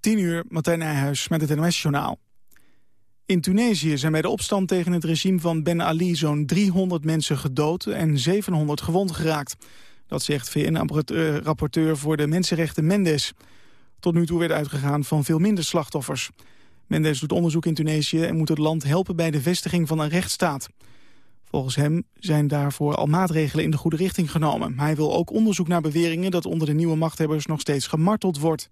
10 uur, Martijn Nijhuis met het NOS-journaal. In Tunesië zijn bij de opstand tegen het regime van Ben Ali... zo'n 300 mensen gedood en 700 gewond geraakt. Dat zegt VN-rapporteur voor de mensenrechten Mendes. Tot nu toe werd uitgegaan van veel minder slachtoffers. Mendes doet onderzoek in Tunesië en moet het land helpen... bij de vestiging van een rechtsstaat. Volgens hem zijn daarvoor al maatregelen in de goede richting genomen. Hij wil ook onderzoek naar beweringen dat onder de nieuwe machthebbers nog steeds gemarteld wordt.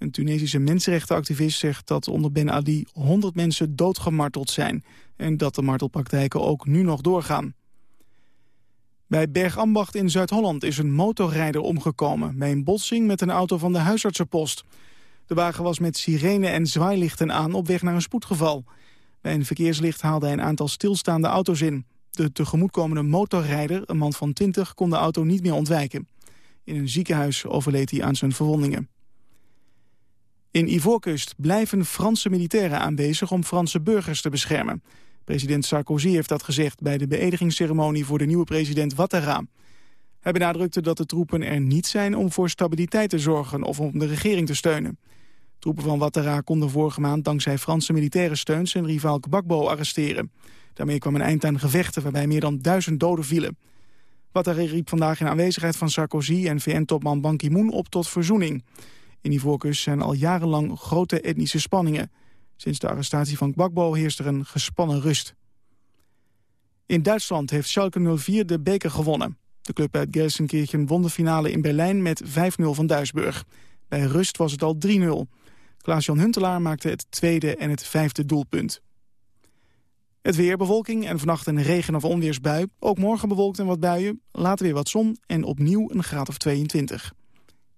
Een Tunesische mensenrechtenactivist zegt dat onder Ben Ali 100 mensen doodgemarteld zijn... en dat de martelpraktijken ook nu nog doorgaan. Bij Bergambacht in Zuid-Holland is een motorrijder omgekomen... bij een botsing met een auto van de huisartsenpost. De wagen was met sirene en zwaailichten aan op weg naar een spoedgeval. Bij een verkeerslicht haalde hij een aantal stilstaande auto's in. De tegemoetkomende motorrijder, een man van 20, kon de auto niet meer ontwijken. In een ziekenhuis overleed hij aan zijn verwondingen. In Ivoorkust blijven Franse militairen aanwezig om Franse burgers te beschermen. President Sarkozy heeft dat gezegd bij de beëdigingsceremonie voor de nieuwe president Ouattara. Hij benadrukte dat de troepen er niet zijn om voor stabiliteit te zorgen of om de regering te steunen. Troepen van Ouattara konden vorige maand dankzij Franse militaire steun zijn rivaal Gbagbo arresteren. Daarmee kwam een eind aan gevechten waarbij meer dan duizend doden vielen. Ouattara riep vandaag in aanwezigheid van Sarkozy en VN-topman Ban Ki-moon op tot verzoening. In Ivoorkust zijn al jarenlang grote etnische spanningen. Sinds de arrestatie van Gbagbo heerst er een gespannen rust. In Duitsland heeft Schalke 04 de beker gewonnen. De club uit Gelsenkirchen won de finale in Berlijn met 5-0 van Duisburg. Bij rust was het al 3-0. Klaas-Jan Huntelaar maakte het tweede en het vijfde doelpunt. Het weer, bewolking en vannacht een regen- of onweersbui. Ook morgen bewolkt en wat buien, later weer wat zon en opnieuw een graad of 22.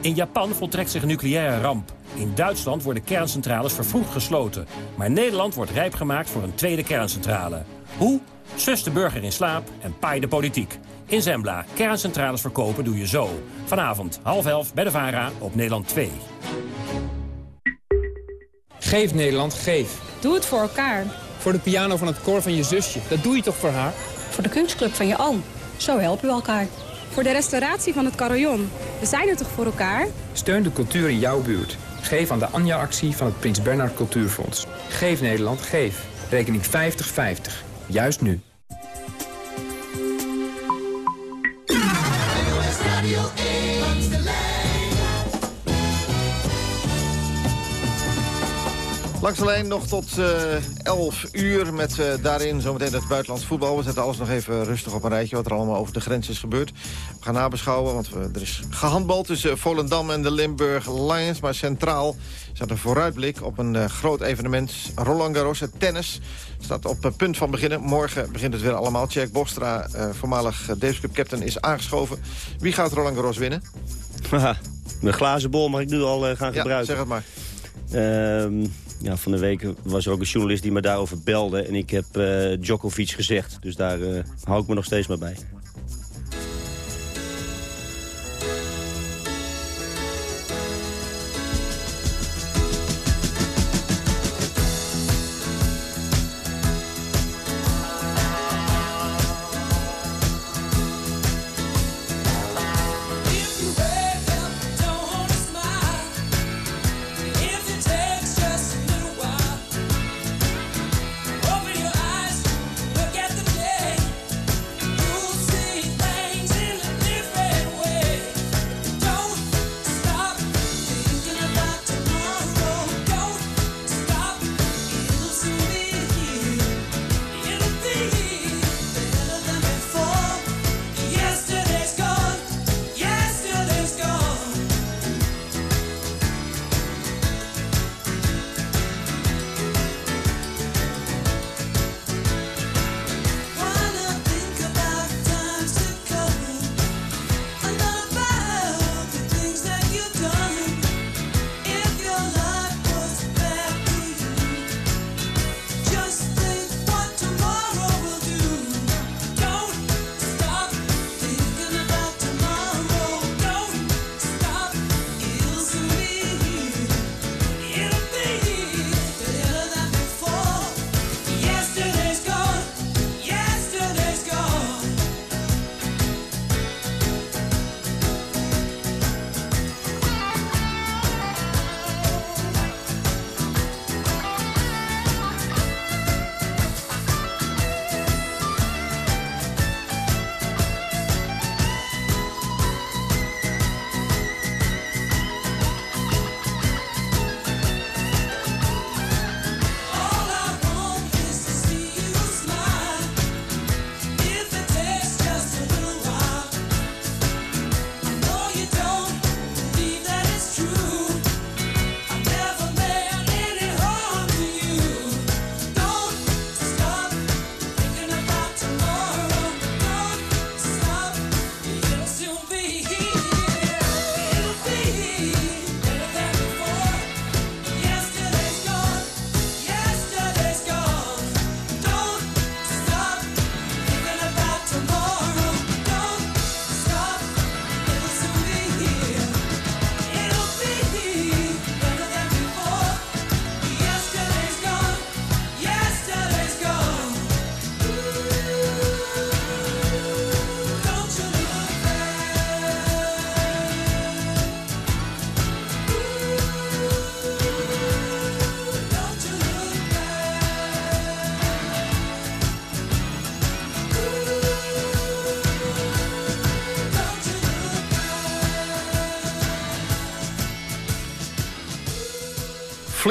In Japan voltrekt zich een nucleaire ramp. In Duitsland worden kerncentrales vervroegd gesloten. Maar Nederland wordt rijp gemaakt voor een tweede kerncentrale. Hoe? Sus de burger in slaap en paai de politiek. In Zembla, kerncentrales verkopen doe je zo. Vanavond, half elf, bij de VARA op Nederland 2. Geef Nederland, geef. Doe het voor elkaar. Voor de piano van het koor van je zusje. Dat doe je toch voor haar? Voor de kunstclub van je oom. Zo helpen we elkaar. Voor de restauratie van het carillon. We zijn er toch voor elkaar? Steun de cultuur in jouw buurt. Geef aan de Anja-actie van het Prins Bernhard Cultuurfonds. Geef Nederland, geef. Rekening 5050. Juist nu. Langs de lijn nog tot uh, 11 uur met uh, daarin zometeen het buitenlands voetbal. We zetten alles nog even rustig op een rijtje wat er allemaal over de grens is gebeurd. We gaan nabeschouwen, want we, er is gehandbald tussen Volendam en de Limburg Lions. Maar centraal staat een vooruitblik op een uh, groot evenement. Roland Garros, het tennis, staat op het punt van beginnen. Morgen begint het weer allemaal. Jack Bostra, voormalig Davis Cup captain, is aangeschoven. Wie gaat Roland Garros winnen? Mijn glazen bol mag ik nu al gaan gebruiken. Ja, zeg het maar. Ehm, ja, van de week was er ook een journalist die me daarover belde. En ik heb uh, Djokovic gezegd. Dus daar uh, hou ik me nog steeds maar bij.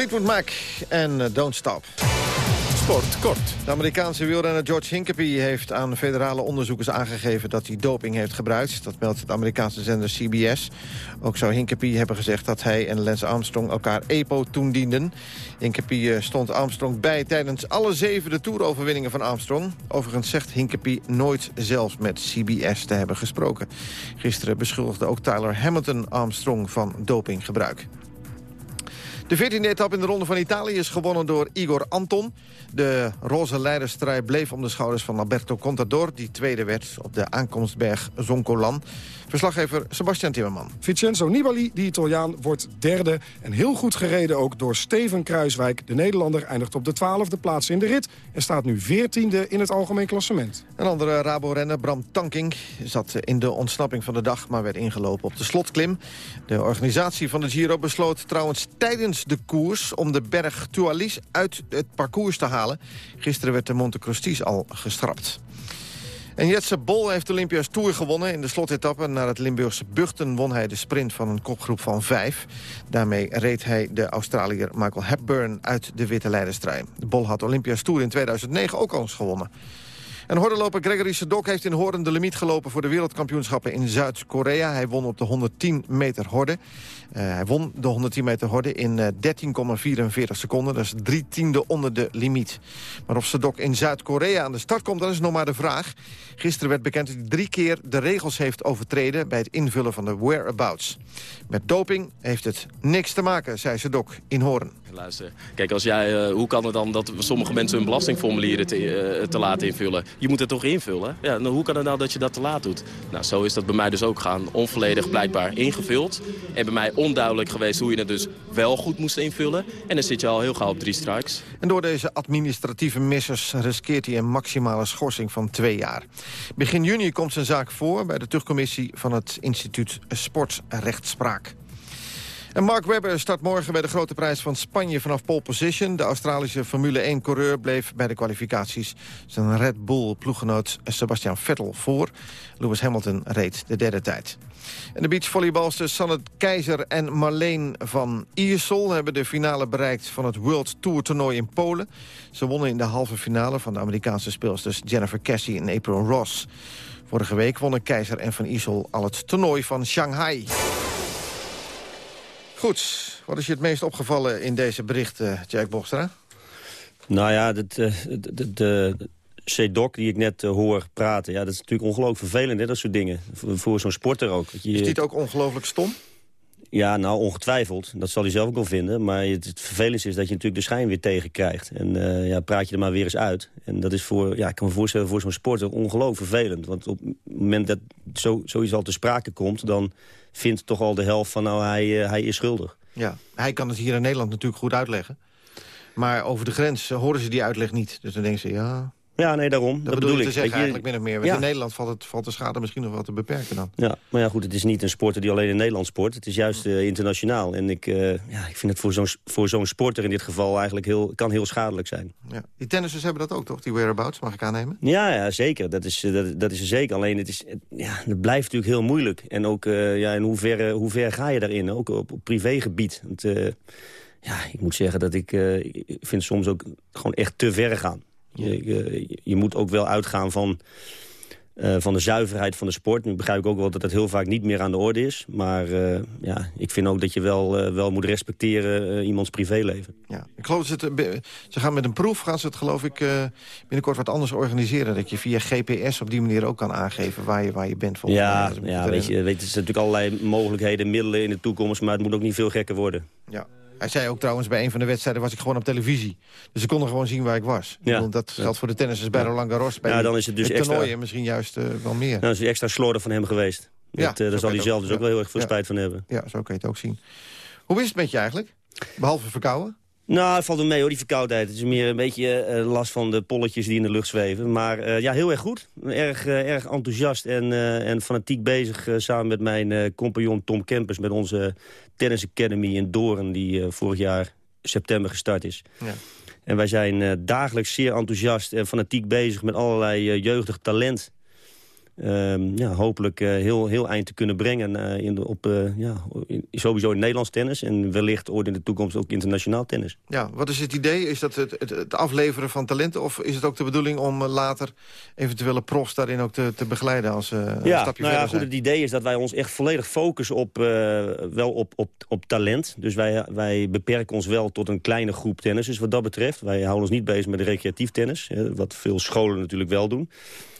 Fleetwood Mac en eh, Don't Stop. Sport kort. De Amerikaanse wielrenner George Hincapie heeft aan federale onderzoekers aangegeven dat hij doping heeft gebruikt. Dat meldt de Amerikaanse zender CBS. Ook zou Hincapie hebben gezegd dat hij en Lance Armstrong elkaar EPO toedienden. Hincapie eh, stond Armstrong bij tijdens alle zeven de toeroverwinningen van Armstrong. Overigens zegt Hincapie nooit zelfs met CBS te hebben gesproken. Gisteren beschuldigde ook Tyler Hamilton Armstrong van dopinggebruik. De 14e etappe in de Ronde van Italië is gewonnen door Igor Anton. De roze leidersstrijd bleef om de schouders van Alberto Contador... die tweede werd op de aankomstberg Zoncolan. Verslaggever Sebastian Timmerman. Vincenzo Nibali, die Italiaan, wordt derde. En heel goed gereden ook door Steven Kruiswijk. De Nederlander eindigt op de twaalfde plaats in de rit... en staat nu veertiende in het algemeen klassement. Een andere Rabo-renner, Bram Tankink, zat in de ontsnapping van de dag... maar werd ingelopen op de slotklim. De organisatie van de Giro besloot trouwens tijdens de koers... om de berg Tualis uit het parcours te halen. Gisteren werd de Monte Crustis al gestrapt. En Jetse Bol heeft de Olympia's Tour gewonnen. In de slotetappe naar het Limburgse Buchten won hij de sprint van een kopgroep van vijf. Daarmee reed hij de Australiër Michael Hepburn uit de witte leiderstrijd. Bol had Olympia's Tour in 2009 ook al eens gewonnen. En hordenloper Gregory Sedok heeft in Hoorn de limiet gelopen... voor de wereldkampioenschappen in Zuid-Korea. Hij won op de 110 meter horde. Uh, hij won de 110 meter horde in uh, 13,44 seconden. Dat is drie tiende onder de limiet. Maar of Sedok in Zuid-Korea aan de start komt, dat is nog maar de vraag. Gisteren werd bekend dat hij drie keer de regels heeft overtreden... bij het invullen van de whereabouts. Met doping heeft het niks te maken, zei Sedok in Hoorn. Luister, kijk, als jij, uh, hoe kan het dan dat sommige mensen hun belastingformulieren te, uh, te laten invullen? Je moet het toch invullen? Ja, nou, hoe kan het nou dat je dat te laat doet? Nou, zo is dat bij mij dus ook gaan. Onvolledig blijkbaar ingevuld. En bij mij onduidelijk geweest hoe je het dus wel goed moest invullen. En dan zit je al heel gauw op drie strikes. En door deze administratieve missers riskeert hij een maximale schorsing van twee jaar. Begin juni komt zijn zaak voor bij de terugcommissie van het instituut Sportrechtspraak. En Mark Webber start morgen bij de grote prijs van Spanje vanaf pole position. De Australische Formule 1-coureur bleef bij de kwalificaties zijn Red Bull-ploeggenoot Sebastian Vettel voor. Lewis Hamilton reed de derde tijd. En de beachvolleybalsters Sanne Keizer en Marleen van Iersel... hebben de finale bereikt van het World Tour toernooi in Polen. Ze wonnen in de halve finale van de Amerikaanse speelsters Jennifer Cassie en April Ross. Vorige week wonnen Keizer en van Iersel al het toernooi van Shanghai. Goed, wat is je het meest opgevallen in deze berichten, Jack Bochstra? Nou ja, de, de, de, de C-Doc die ik net uh, hoor praten... Ja, dat is natuurlijk ongelooflijk vervelend, hè, dat soort dingen. Voor, voor zo'n sporter ook. Je, is dit ook ongelooflijk stom? Ja, nou, ongetwijfeld. Dat zal hij zelf ook wel vinden. Maar het, het vervelendste is dat je natuurlijk de schijn weer tegenkrijgt. En uh, ja, praat je er maar weer eens uit. En dat is voor, ja, ik kan me voorstellen, voor zo'n sporter ongelooflijk vervelend. Want op het moment dat zo, zoiets al te sprake komt... dan vindt toch al de helft van, nou, hij, uh, hij is schuldig. Ja, hij kan het hier in Nederland natuurlijk goed uitleggen. Maar over de grens horen ze die uitleg niet. Dus dan denken ze, ja... Ja, nee, daarom. Dat, dat bedoel, ik te zeggen eigenlijk min of meer. Ja. In Nederland valt, het, valt de schade misschien nog wel te beperken dan. Ja, maar ja goed, het is niet een sporter die alleen in Nederland sport. Het is juist uh, internationaal. En ik, uh, ja, ik vind het voor zo'n voor zo'n sporter in dit geval eigenlijk heel, kan heel schadelijk zijn. Ja. Die tennissers hebben dat ook toch, die whereabouts, mag ik aannemen? Ja, ja zeker. Dat is, dat, dat is er zeker. Alleen het, is, het, ja, het blijft natuurlijk heel moeilijk. En ook uh, ja, in hoeverre, hoe ver ga je daarin? Ook op, op privégebied. Want, ja, ik moet zeggen dat ik, ik vind soms ook gewoon echt te ver gaan. Je, je, je, moet ook wel uitgaan van, uh, van de zuiverheid van de sport. Nu begrijp ik ook wel dat dat heel vaak niet meer aan de orde is. Maar uh, ja, ik vind ook dat je wel, uh, wel moet respecteren iemands privéleven. Ja, ik geloof dat ze, ze gaan met een proef, gaan ze het geloof ik binnenkort wat anders organiseren. Dat je via GPS op die manier ook kan aangeven waar je, waar je bent. Ja, mij, ja weet je, weet, er zijn natuurlijk allerlei mogelijkheden, middelen in de toekomst. Maar het moet ook niet veel gekker worden. Ja. Hij zei ook trouwens, bij een van de wedstrijden was ik gewoon op televisie. Dus ze konden gewoon zien waar ik was. Ja. Bedoel, dat geldt voor de tennissers bij Roland Garros. Bij ja, dan is het dus extra... toernooien misschien juist uh, wel meer. Nou, is extra slordig van hem geweest. Ja, dat, uh, daar zal hij zelf dus ook wel heel erg veel spijt van hebben. Ja, zo kan je het ook zien. Hoe is het met je eigenlijk? Behalve verkouden? Nou, het valt wel mee hoor, die verkoudheid. Het is meer een beetje uh, last van de polletjes die in de lucht zweven. Maar uh, ja, heel erg goed. Erg, uh, erg enthousiast en, en fanatiek bezig samen met mijn compagnon Tom Kempers... met onze Tennis Academy in Doorn, die vorig jaar september gestart is. Ja. En wij zijn dagelijks zeer enthousiast en fanatiek bezig met allerlei jeugdig talent ehm, ja, hopelijk heel, heel eind te kunnen brengen in de, op, ja, in, sowieso in Nederlands tennis... en wellicht ooit in de toekomst ook internationaal tennis. Ja, wat is het idee? Is dat het, het, het afleveren van talenten... of is het ook de bedoeling om later eventuele profs daarin ook te, te begeleiden als ja, een stapje nou ja, goed, het idee is dat wij ons echt volledig focussen op, wel op, op, op talent. Dus wij, wij beperken ons wel tot een kleine groep tennis. Dus wat dat betreft, wij houden ons niet bezig met recreatief tennis. wat veel scholen natuurlijk wel doen.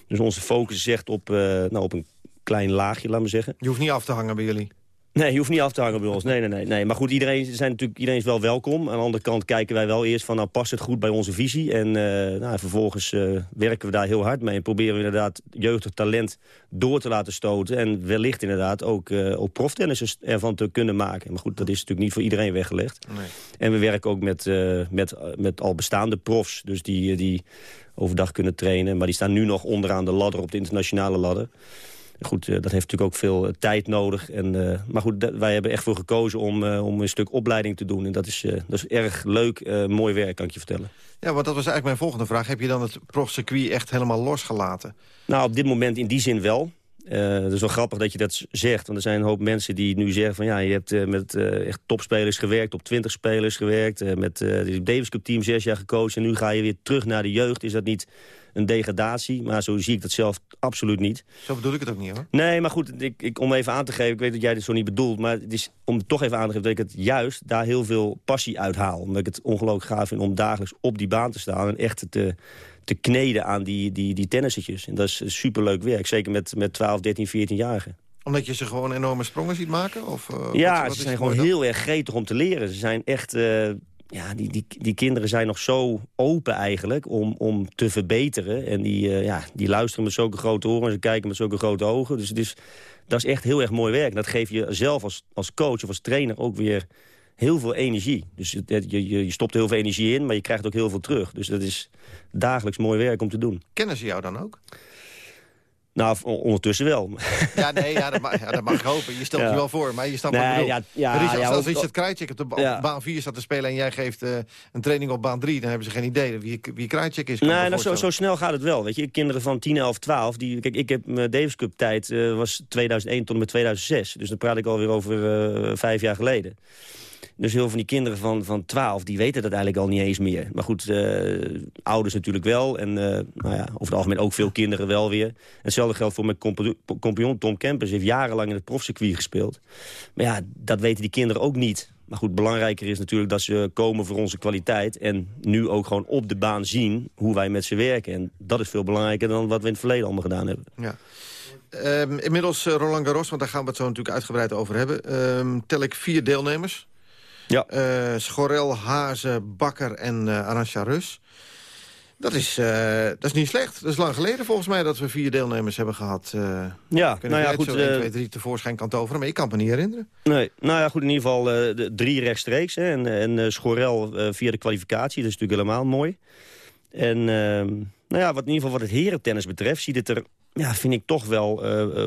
Dus onze focus is echt op, uh, nou, op een klein laagje, laat maar zeggen. Je hoeft niet af te hangen bij jullie? Nee, je hoeft niet af te hangen bij ons. Nee, nee, nee. nee. Maar goed, iedereen, zijn natuurlijk, iedereen is wel welkom. Aan de andere kant kijken wij wel eerst van, nou, past het goed bij onze visie? En uh, nou, vervolgens uh, werken we daar heel hard mee. En proberen we inderdaad jeugdig talent door te laten stoten. En wellicht inderdaad ook, uh, ook proftennissers ervan te kunnen maken. Maar goed, dat is natuurlijk niet voor iedereen weggelegd. Nee. En we werken ook met, met, met al bestaande profs. Dus die, die overdag kunnen trainen. Maar die staan nu nog onderaan de ladder op de internationale ladder. Goed, eh, dat heeft natuurlijk ook veel eh, tijd nodig. En, uh, maar goed, wij hebben echt voor gekozen om, om een stuk opleiding te doen. En dat is, dat is erg leuk, mooi werk, kan ik je vertellen. Ja, want dat was eigenlijk mijn volgende vraag. Heb je dan het profcircuit echt helemaal losgelaten? Nou, op dit moment in die zin wel. Het is wel grappig dat je dat zegt. Want er zijn een hoop mensen die nu zeggen van... ja, je hebt met echt topspelers gewerkt, op 20 spelers gewerkt... met het Davis Cup team zes jaar gekozen... en nu ga je weer terug naar de jeugd. Is dat niet een degradatie. Maar zo zie ik dat zelf absoluut niet. Zo bedoel ik het ook niet hoor. Nee, maar goed, ik, ik, om even aan te geven, ik weet dat jij dit zo niet bedoelt... maar het is om toch even aan te geven dat ik het juist daar heel veel passie uit haal. Omdat ik het ongelooflijk gaaf vind om dagelijks op die baan te staan... en echt te, te kneden aan die, die, die tennissetjes. En dat is superleuk werk, zeker met, met 12, 13, 14-jarigen omdat je ze gewoon enorme sprongen ziet maken? Of, uh, ja, wat, wat ze zijn gewoon heel erg gretig om te leren. Ze zijn echt... Uh, ja, die, die, die kinderen zijn nog zo open eigenlijk om, om te verbeteren. En die, uh, ja, die luisteren met zulke grote oren en ze kijken met zulke grote ogen. Dus het is, dat is echt heel erg mooi werk. En dat geeft je zelf als, als coach of als trainer ook weer heel veel energie. Dus je, je, je stopt heel veel energie in, maar je krijgt ook heel veel terug. Dus dat is dagelijks mooi werk om te doen. Kennen ze jou dan ook? Nou, ondertussen wel. Ja, nee, ja, dat, mag, ja, dat mag ik hopen. Je stelt je wel voor, maar je staat nee, maar ja, ja, Richard, ja, als Richard Krajcek op, de op baan 4 staat te spelen... en jij geeft uh, een training op baan 3... dan hebben ze geen idee wie, wie Krajcek is. Nee, nou, zo, zo, snel gaat het wel. Weet je, kinderen van 10, 11, 12... Die, kijk, ik heb mijn Davis Cup tijd uh, was 2001 tot en met 2006. Dus dan praat ik alweer over uh, vijf jaar geleden. Dus heel veel van die kinderen van, van 12, die weten dat eigenlijk al niet eens meer. Maar goed, uh, ouders natuurlijk wel. En uh, nou ja, over het algemeen ook veel kinderen wel weer. hetzelfde geldt voor mijn compagnon Tom Kempers. heeft jarenlang in het profcircuit gespeeld. Maar ja, dat weten die kinderen ook niet. Maar goed, belangrijker is natuurlijk dat ze komen voor onze kwaliteit... en nu ook gewoon op de baan zien hoe wij met ze werken. En dat is veel belangrijker dan wat we in het verleden allemaal gedaan hebben. Ja. Um, inmiddels uh, Roland Garros, want daar gaan we het zo natuurlijk uitgebreid over hebben. Um, tel ik vier deelnemers. Ja. Uh, Schorel, Hazen, Bakker en uh, Arantxa Rus. Dat is, uh, dat is niet slecht. Dat is lang geleden volgens mij dat we vier deelnemers hebben gehad. Uh, ja, nou ja, goed. Zo 1, 2, 3 tevoorschijn kan toveren, maar ik kan me niet herinneren. Nee, nou ja, goed, in ieder geval de drie rechtstreeks. Hè, en en Schorel via de kwalificatie, dat is natuurlijk helemaal mooi. En ehm, nou ja, wat in ieder geval wat het herentennis betreft... ziet het er, ja, vind ik toch wel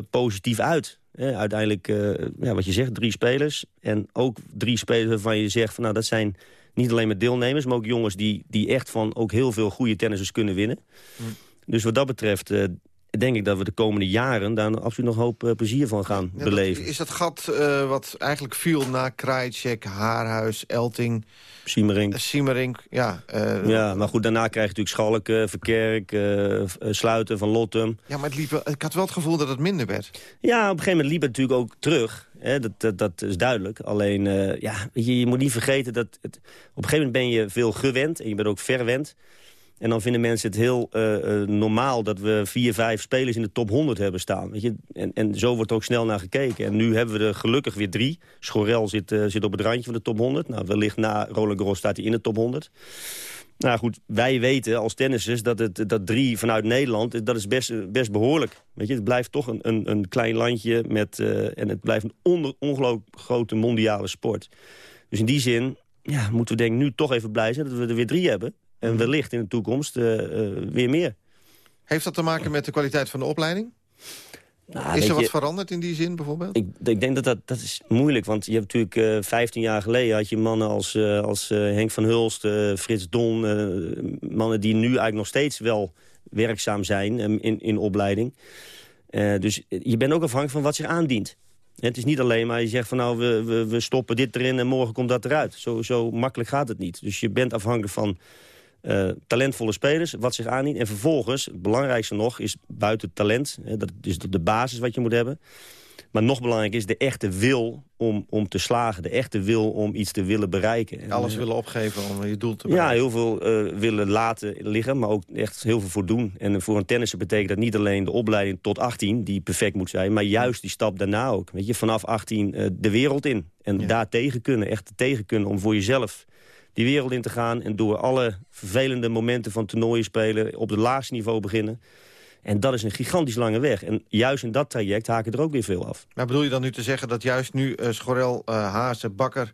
positief uit uiteindelijk, uh, ja, wat je zegt, drie spelers. En ook drie spelers waarvan je zegt... Van, nou, dat zijn niet alleen met deelnemers... maar ook jongens die, die echt van ook heel veel goede tennissers kunnen winnen. Mm. Dus wat dat betreft uh, denk ik dat we de komende jaren... daar absoluut nog hoop uh, plezier van gaan ja, beleven. Dat, is dat gat wat eigenlijk viel na Krajicek, Haarhuis, Elting... Siemering. Siemering, ja. Uh, ja, maar goed, daarna krijg je natuurlijk Schalken, Verkerk, uh, Sluiten, Van Lottem. Ja, maar het liep ik had wel het gevoel dat het minder werd. Ja, op een gegeven moment liep het natuurlijk ook terug. Hè, dat, dat, dat, is duidelijk. Alleen, ja, je, je moet niet vergeten dat... Het, op een gegeven moment ben je veel gewend en je bent ook verwend. En dan vinden mensen het heel uh, normaal dat we vier, vijf spelers in de top 100 hebben staan. Weet je? En, en zo wordt ook snel naar gekeken. En nu hebben we er gelukkig weer drie. Schorel zit, uh, zit op het randje van de top 100. Nou, wellicht na Roland Garros staat hij in de top 100. Nou goed, wij weten als tennissers dat, het, dat drie vanuit Nederland, dat is best, best behoorlijk. Weet je, het blijft toch een, een, een klein landje met, en het blijft een onder, ongelooflijk grote mondiale sport. Dus in die zin ja, moeten we denk ik nu toch even blij zijn dat we er weer drie hebben. En wellicht in de toekomst uh, uh, weer meer. Heeft dat te maken met de kwaliteit van de opleiding? Nou, is er wat veranderd in die zin bijvoorbeeld? Ik, ik, denk dat, dat dat is moeilijk. Want je hebt natuurlijk uh, 15 jaar geleden had je mannen als, als Henk van Hulst, Frits Don. mannen die nu eigenlijk nog steeds wel werkzaam zijn in, in opleiding. Dus je bent ook afhankelijk van wat zich aandient. Het is niet alleen maar je zegt van nou, we, we, we stoppen dit erin en morgen komt dat eruit. Zo, zo makkelijk gaat het niet. Dus je bent afhankelijk van uh, talentvolle spelers, wat zich aandient. En vervolgens, het belangrijkste nog, is buiten talent. Hè, dat is de basis wat je moet hebben. Maar nog belangrijker is de echte wil om, om te slagen. De echte wil om iets te willen bereiken. En, Alles willen opgeven om je doel te bereiken. Ja, heel veel uh, willen laten liggen, maar ook echt heel veel voor doen. En voor een tennisser betekent dat niet alleen de opleiding tot 18... die perfect moet zijn, maar juist die stap daarna ook. Weet je, vanaf 18 uh, de wereld in. En daar tegen kunnen, echt tegen kunnen om voor jezelf die wereld in te gaan... en door alle vervelende momenten van toernooien spelen... op het laagste niveau beginnen... En dat is een gigantisch lange weg. En juist in dat traject haken er ook weer veel af. Maar bedoel je dan nu te zeggen dat juist nu uh, Schorel, uh, Haase, Bakker...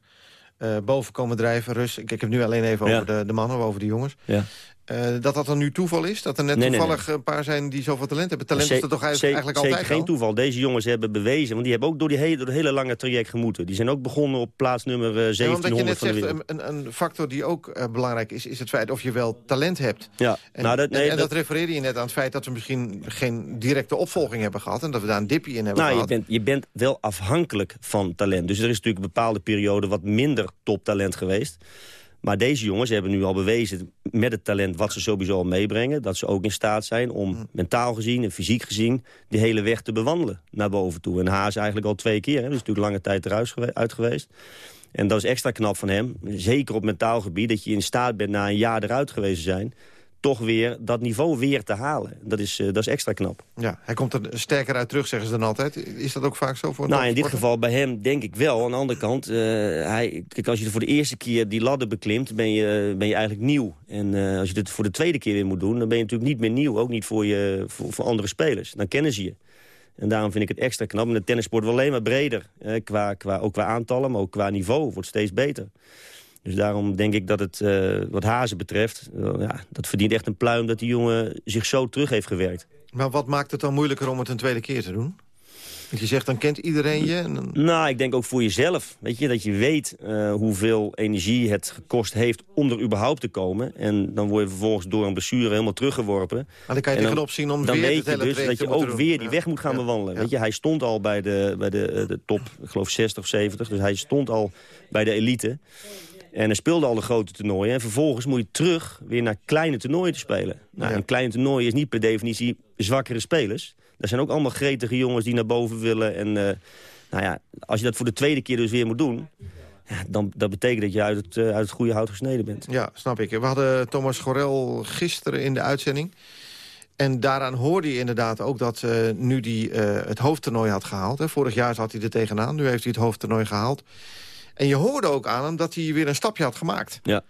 Uh, boven komen drijven, Rus. Ik, ik heb nu alleen even over de, de mannen, over de jongens. Ja. Uh, dat dat dan nu toeval is? Dat er net toevallig een paar zijn die zoveel talent hebben? Talent is er toch eigenlijk, eigenlijk altijd Zeker geen toeval. Deze jongens hebben bewezen, want die hebben ook door, die hele, door het hele lange traject gemoeten. Die zijn ook begonnen op plaats nummer uh, 1700 ja, omdat je net zegt, een, een, factor die ook uh, belangrijk is, is het feit of je wel talent hebt. Ja. En, nou, dat, nee, en, en dat, dat, refereerde je net aan het feit dat we misschien geen directe opvolging hebben gehad. En dat we daar een dipje in hebben nou, gehad. Je bent, je bent wel afhankelijk van talent. Dus er is natuurlijk een bepaalde periode wat minder toptalent geweest. Maar deze jongens hebben nu al bewezen met het talent wat ze sowieso al meebrengen... dat ze ook in staat zijn om mm. mentaal gezien en fysiek gezien... die hele weg te bewandelen naar boven toe. En Haas eigenlijk al twee keer, hè, dus natuurlijk lange tijd eruit geweest. En dat is extra knap van hem, zeker op mentaal gebied... dat je in staat bent na een jaar eruit geweest te zijn toch weer dat niveau weer te halen. Dat is, uh, dat is extra knap. Ja, hij komt er sterker uit terug, zeggen ze dan altijd. Is dat ook vaak zo voor Nou, in dit geval bij hem denk ik wel. Aan de andere kant, uh, hij, kijk, als je voor de eerste keer die ladder beklimt... ben je, ben je eigenlijk nieuw. En uh, als je dit voor de tweede keer weer moet doen... dan ben je natuurlijk niet meer nieuw. Ook niet voor, je, voor, voor andere spelers. Dan kennen ze je. En daarom vind ik het extra knap. En de tennissport wordt alleen maar breder. qua, qua, ook qua aantallen, maar ook qua niveau. Wordt steeds beter. Dus daarom denk ik dat het, uh, wat Hazen betreft... Uh, ja, dat verdient echt een pluim dat die jongen zich zo terug heeft gewerkt. Maar wat maakt het dan moeilijker om het een tweede keer te doen? Want je zegt, dan kent iedereen je? En dan... Nou, ik denk ook voor jezelf. Weet je, dat je weet uh, hoeveel energie het gekost heeft om er überhaupt te komen. En dan word je vervolgens door een blessure helemaal teruggeworpen. Maar dan kan je tegenop zien om dan weer weet je dus dat je ook weer die weg moet gaan ja. bewandelen. Weet je, hij stond al bij de, bij de, de top, ik geloof 60 of 70. Dus hij stond al bij de elite. En hij speelde al de grote toernooien. En vervolgens moet je terug weer naar kleine toernooien te spelen. Nou, Een kleine toernooi is niet per definitie zwakkere spelers. Er zijn ook allemaal gretige jongens die naar boven willen. En uh, nou ja, als je dat voor de tweede keer dus weer moet doen... Ja, dan dat betekent dat je uit het, uh, uit het goede hout gesneden bent. Ja, snap ik. We hadden Thomas Gorel gisteren in de uitzending. En daaraan hoorde je inderdaad ook dat uh, nu hij het hoofdtoernooi had gehaald. Hè. Vorig jaar zat hij er tegenaan, nu heeft hij het hoofdtoernooi gehaald. En je hoorde ook aan hem dat hij weer een stapje had gemaakt. Ja.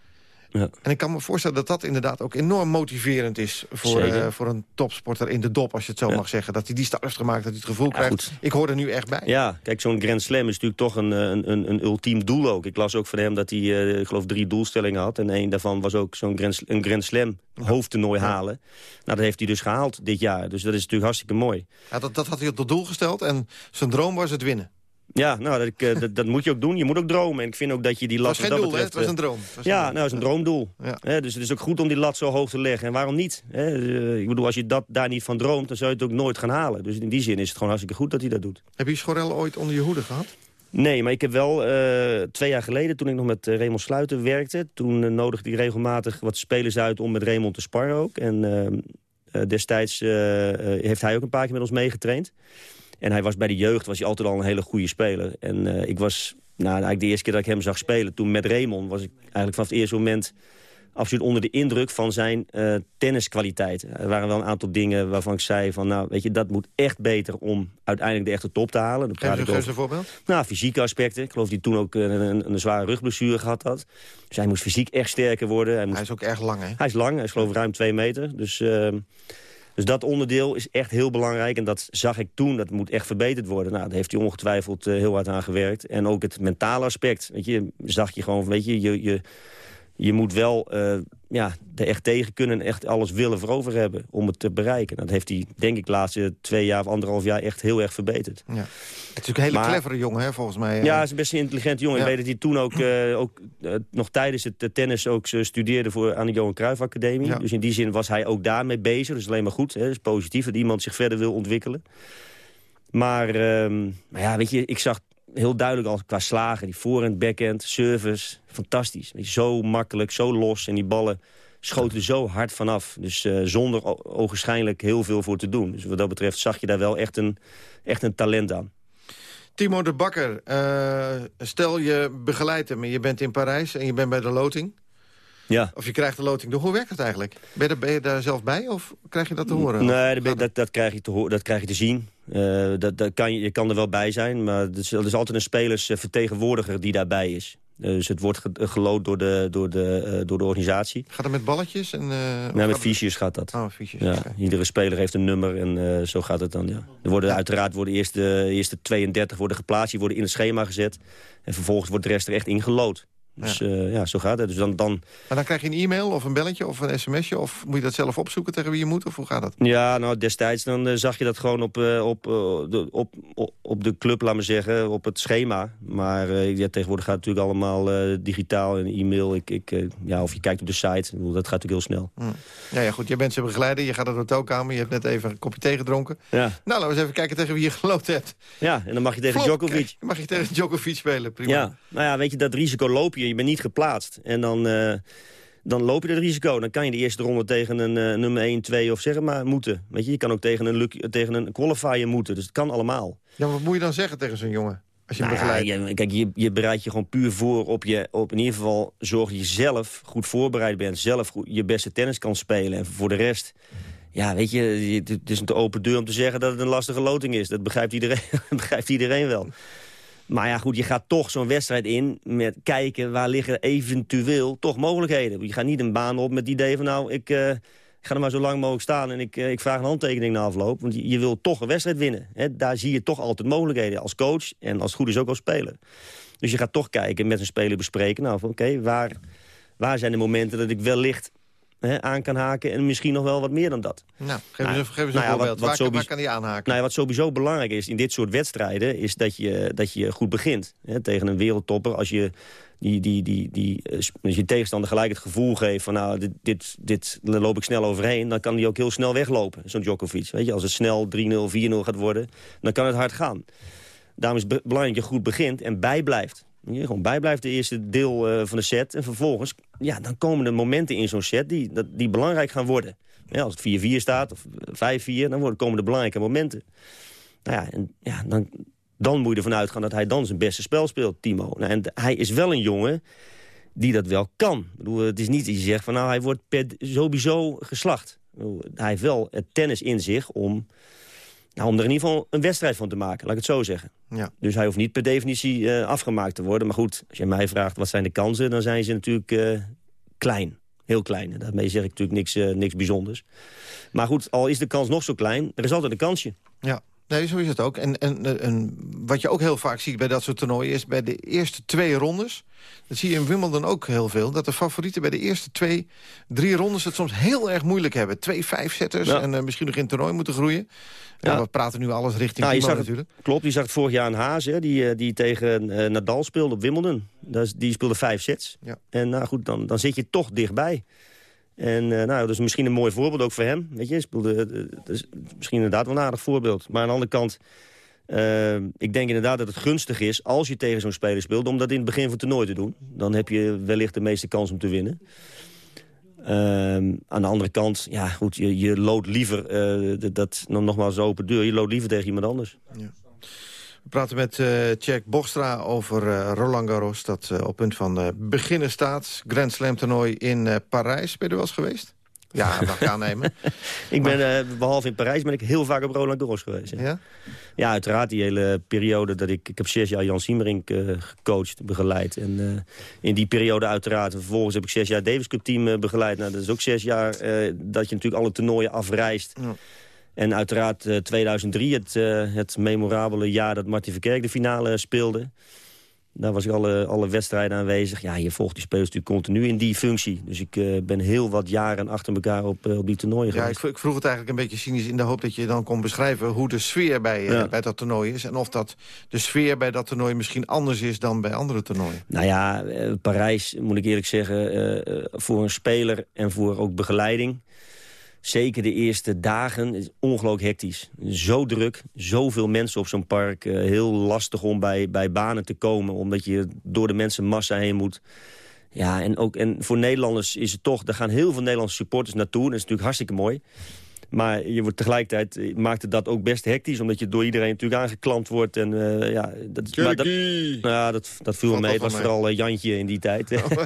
Ja. En ik kan me voorstellen dat dat inderdaad ook enorm motiverend is... voor, uh, voor een topsporter in de dop, als je het zo ja. mag zeggen. Dat hij die stap heeft gemaakt, dat hij het gevoel ja, krijgt... Goed. ik hoor er nu echt bij. Ja, kijk, zo'n Grand Slam is natuurlijk toch een, een, een, een ultiem doel ook. Ik las ook van hem dat hij, uh, ik geloof, drie doelstellingen had. En een daarvan was ook zo'n Grand, een Grand Slam hoofdtoernooi halen. Nou, dat heeft hij dus gehaald dit jaar. Dus dat is natuurlijk hartstikke mooi. Ja, dat, dat had hij tot doel gesteld en zijn droom was het winnen. Ja, nou, dat, ik, dat, dat, moet je ook doen. Je moet ook dromen. En ik vind ook dat je die lat... Het was geen doel, betreft, hè? Het was een droom. Was ja, een nou, het is een droomdoel. Ja. He, dus het is ook goed om die lat zo hoog te leggen. En waarom niet? He, uh, ik bedoel, als je dat daar niet van droomt, dan zou je het ook nooit gaan halen. Dus in die zin is het gewoon hartstikke goed dat hij dat doet. Heb je Schorel ooit onder je hoede gehad? Nee, maar ik heb wel uh, twee jaar geleden, toen ik nog met uh, Raymond Sluiten werkte... toen uh, nodigde hij regelmatig wat spelers uit om met Raymond te sparren ook. En destijds heeft hij ook een paar keer met ons meegetraind. En hij was bij de jeugd was hij altijd al een hele goede speler. En uh, ik was, nou, eigenlijk de eerste keer dat ik hem zag spelen... toen met Raymond was ik eigenlijk vanaf het eerste moment... absoluut onder de indruk van zijn uh, tenniskwaliteit. Er waren wel een aantal dingen waarvan ik zei van... nou, weet je, dat moet echt beter om uiteindelijk de echte top te halen. Dan Geef eens een voorbeeld. Nou, fysieke aspecten. Ik geloof dat hij toen ook een, een, een, zware rugblessure gehad had. Dus hij moest fysiek echt sterker worden. Hij, moest... hij is ook erg lang, hè? Hij is lang, hij is geloof ik ruim twee meter. Dus... Uh, dus dat onderdeel is echt heel belangrijk. En dat zag ik toen, dat moet echt verbeterd worden. Nou, daar heeft hij ongetwijfeld uh, heel hard aan gewerkt. En ook het mentale aspect. Weet je, zag je gewoon, weet je, je, je, je moet wel uh, ja, er echt tegen kunnen en echt alles willen voor over hebben om het te bereiken. Dat heeft hij, denk ik, de laatste twee jaar of anderhalf jaar echt heel erg verbeterd. Ja. Het is natuurlijk een hele Maar- clevere jongen, hè, volgens mij. Ja, hij is een best een intelligente jongen. Ja. Ik weet dat hij toen ook, eh, ook eh, nog tijdens het eh, tennis ook eh, studeerde voor, aan de Johan Cruijff Academie. Ja. Dus in die zin was hij ook daarmee bezig. Dus alleen maar goed. Het is positief dat iemand zich verder wil ontwikkelen. Maar, ehm, maar ja, weet je, ik zag heel duidelijk al qua slagen. Die voorhand, backhand, service. Fantastisch. Zo makkelijk, zo los. En die ballen schoten zo hard vanaf. Dus eh, zonder ogenschijnlijk heel veel voor te doen. Dus wat dat betreft zag je daar wel echt een, echt een talent aan. Timo de Bakker, eh, stel je begeleidt hem je bent in Parijs en je bent bij de loting. Ja. Of je krijgt de loting. Hoe werkt het eigenlijk? Ben je, ben je daar zelf bij of krijg je dat te horen? Nee, dat, dat, dat, krijg je te dat krijg je te zien. Eh, dat, dat kan je, je kan er wel bij zijn, maar er is, er is altijd een spelersvertegenwoordiger die daarbij is. Eh, dus het wordt ge- gelood door de, door, de, eh, door de organisatie. Gaat het met balletjes? En, gaat met het- fiches gaat dat. Oh, fiches. Ja. Iedere speler heeft een nummer en zo gaat het dan, ja. Er worden uiteraard worden eerst de eerste 32 worden geplaatst, die worden in het schema gezet. En vervolgens wordt de rest er echt ingelood. Dus ja, ja zo gaat het. Dus dan, dan, Maar dan krijg je een e-mail of een belletje of een sms'je... of moet je dat zelf opzoeken tegen wie je moet? Of hoe gaat dat? Ja, nou destijds dan eh, zag je dat gewoon op, eh, op, eh, de, op, op, de club, laat maar zeggen, op het schema. Maar eh, ja, tegenwoordig gaat het natuurlijk allemaal eh, digitaal en e-mail. Ik, ik, eh, ja, of je kijkt op de site, Ik bedoel, dat gaat natuurlijk heel snel. Ja, ja, goed, je bent zijn begeleider, je gaat naar de hotelkamer... je hebt net even een kopje thee gedronken. Ja, Nou, laten we eens even kijken tegen wie je geloot hebt. ja en dan mag je tegen Flop, Djokovic. mag je tegen Djokovic spelen, prima. Ja, nou ja, weet je, dat risico loop je. Je bent niet geplaatst. En dan, eh, dan loop je dat risico. Dan kan je de eerste ronde tegen een eh, nummer 1, 2 of zeg maar moeten. Weet je, je kan ook tegen een, lucky- tegen een qualifier moeten. Dus het kan allemaal. Ja, wat moet je dan zeggen tegen zo'n jongen? Als je Nou ja, begeleidt. je, kijk, je, je bereidt je gewoon puur voor op je... Op in ieder geval zorg dat je zelf goed voorbereid bent. Zelf goed, je beste tennis kan spelen. En voor de rest... Ja, weet je, het is een te open deur om te zeggen dat het een lastige loting is. Dat begrijpt iedereen, begrijpt iedereen wel. Maar ja, goed, je gaat toch zo'n wedstrijd in met kijken... waar liggen eventueel toch mogelijkheden. Je gaat niet een baan op met het idee van... nou, ik, eh, ik ga er maar zo lang mogelijk staan en ik, eh, ik vraag een handtekening na afloop. Want je, je wil toch een wedstrijd winnen. Hè? Daar zie je toch altijd mogelijkheden als coach en als goed is ook als speler. Dus je gaat toch kijken, met een speler bespreken... nou, oké, waar, waar zijn de momenten dat ik wellicht hè, aan kan haken... en misschien nog wel wat meer dan dat. Nou, geef Nou, eens een, geef eens nou een ja, wat- voorbeeld. wat waar, kan hij aanhaken? Nou ja, wat sowieso belangrijk is in dit soort wedstrijden... is dat je, dat je goed begint hè, tegen een wereldtopper. Als je, die, die, die, die, eh, als je tegenstander gelijk het gevoel geeft... van nou, dit, dit, dit loop ik snel overheen... dan kan die ook heel snel weglopen, zo'n Djokovic. Weet je, als het snel 3-0, 4-0 gaat worden, dan kan het hard gaan. Daarom is het be- belangrijk dat je goed begint en bijblijft. Je gewoon bijblijft de eerste deel eh, van de set. En vervolgens, ja, dan komen er momenten in zo'n set die, dat, die belangrijk gaan worden. Ja, als het 4-4 staat of 5-4, dan worden, komen er belangrijke momenten. Nou ja, en, ja dan, dan moet je ervan uitgaan dat hij dan zijn beste spel speelt, Timo. Nou, en hij is wel een jongen die dat wel kan. Ik bedoel, het is niet dat je zegt van nou, hij wordt per, sowieso geslacht. Hij heeft wel het tennis in zich om, nou, om er in ieder geval een wedstrijd van te maken. Laat ik het zo zeggen. Ja. Dus hij hoeft niet per definitie eh, afgemaakt te worden. Maar goed, als je mij vraagt wat zijn de kansen... dan zijn ze natuurlijk eh, klein. Heel klein. En daarmee zeg ik natuurlijk niks, eh, niks bijzonders. Maar goed, al is de kans nog zo klein... er is altijd een kansje. Ja, nee, zo is het ook. En, en, en wat je ook heel vaak ziet bij dat soort toernooien... is bij de eerste twee rondes... dat zie je in Wimbledon ook heel veel... dat de favorieten bij de eerste twee, drie rondes... het soms heel erg moeilijk hebben. Twee vijfzetters Ja. en eh, misschien nog in het toernooi moeten groeien. Ja. We praten nu alles richting Nou, je zag natuurlijk. Klopt, die zag het vorig jaar een Haas, hè, die, eh, die tegen eh, Nadal speelde op Wimbledon. Dat is- die speelde vijf sets. Ja. En nou goed, dan, dan zit je toch dichtbij. En eh, nou, is misschien een mooi voorbeeld ook voor hem. Weet je, dat is misschien inderdaad wel een aardig voorbeeld. Maar aan de andere kant, eh, ik denk inderdaad dat het gunstig is... als je tegen zo'n speler speelt, om dat in het begin van het toernooi te doen. Dan heb je wellicht de meeste kans om te winnen. Ehm, aan de andere kant, ja goed, je, je loodt liever, eh, dat- dat, nog- nogmaals open deur... je loodt liever tegen iemand anders. We praten met eh Jack Bogstra over eh, Roland Garros... dat eh, op punt van beginnen staat. Grand Slam toernooi in Parijs. Ben je er wel eens geweest? Ja, mag ik aannemen. Ik ben, eh, behalve in Parijs, ben ik heel vaak op Roland Garros geweest. Ja. Ja? Ja, uiteraard die hele periode dat ik... Ik heb zes jaar Jan Siemerink gecoacht, begeleid. En in die periode uiteraard. En vervolgens heb ik zes jaar Davis Cup team begeleid. Nou, dat is ook zes jaar dat je natuurlijk alle toernooien afreist. Ja. En uiteraard eh, 2003, het, eh, het memorabele jaar dat Martin Verkerk de finale speelde. Daar was ik alle, alle wedstrijden aanwezig. Ja, je volgt die spelers natuurlijk continu in die functie. Dus ik uh, ben heel wat jaren achter elkaar op, op die toernooien ja, ik, ik, vroeg het eigenlijk een beetje cynisch in de hoop dat je dan kon beschrijven... hoe de sfeer bij, bij dat toernooi is. En of dat de sfeer bij dat toernooi misschien anders is dan bij andere toernooien. Nou ja, Parijs, moet ik eerlijk zeggen, voor een speler en voor ook begeleiding zeker de eerste dagen, is ongelooflijk hectisch. Zo druk, zoveel mensen op zo'n park. Uh, heel lastig om bij, bij banen te komen, omdat je door de mensenmassa heen moet. Ja, en, ook, en voor Nederlanders is het toch... er gaan heel veel Nederlandse supporters naartoe. Dat is natuurlijk hartstikke mooi. Maar je wordt tegelijkertijd eh, maakt het dat ook best hectisch... omdat je door iedereen natuurlijk aangeklampt wordt. En, uh, ja, dat, maar dat, nou, dat, dat viel mee. Het was vooral Jantje in die tijd. Oh.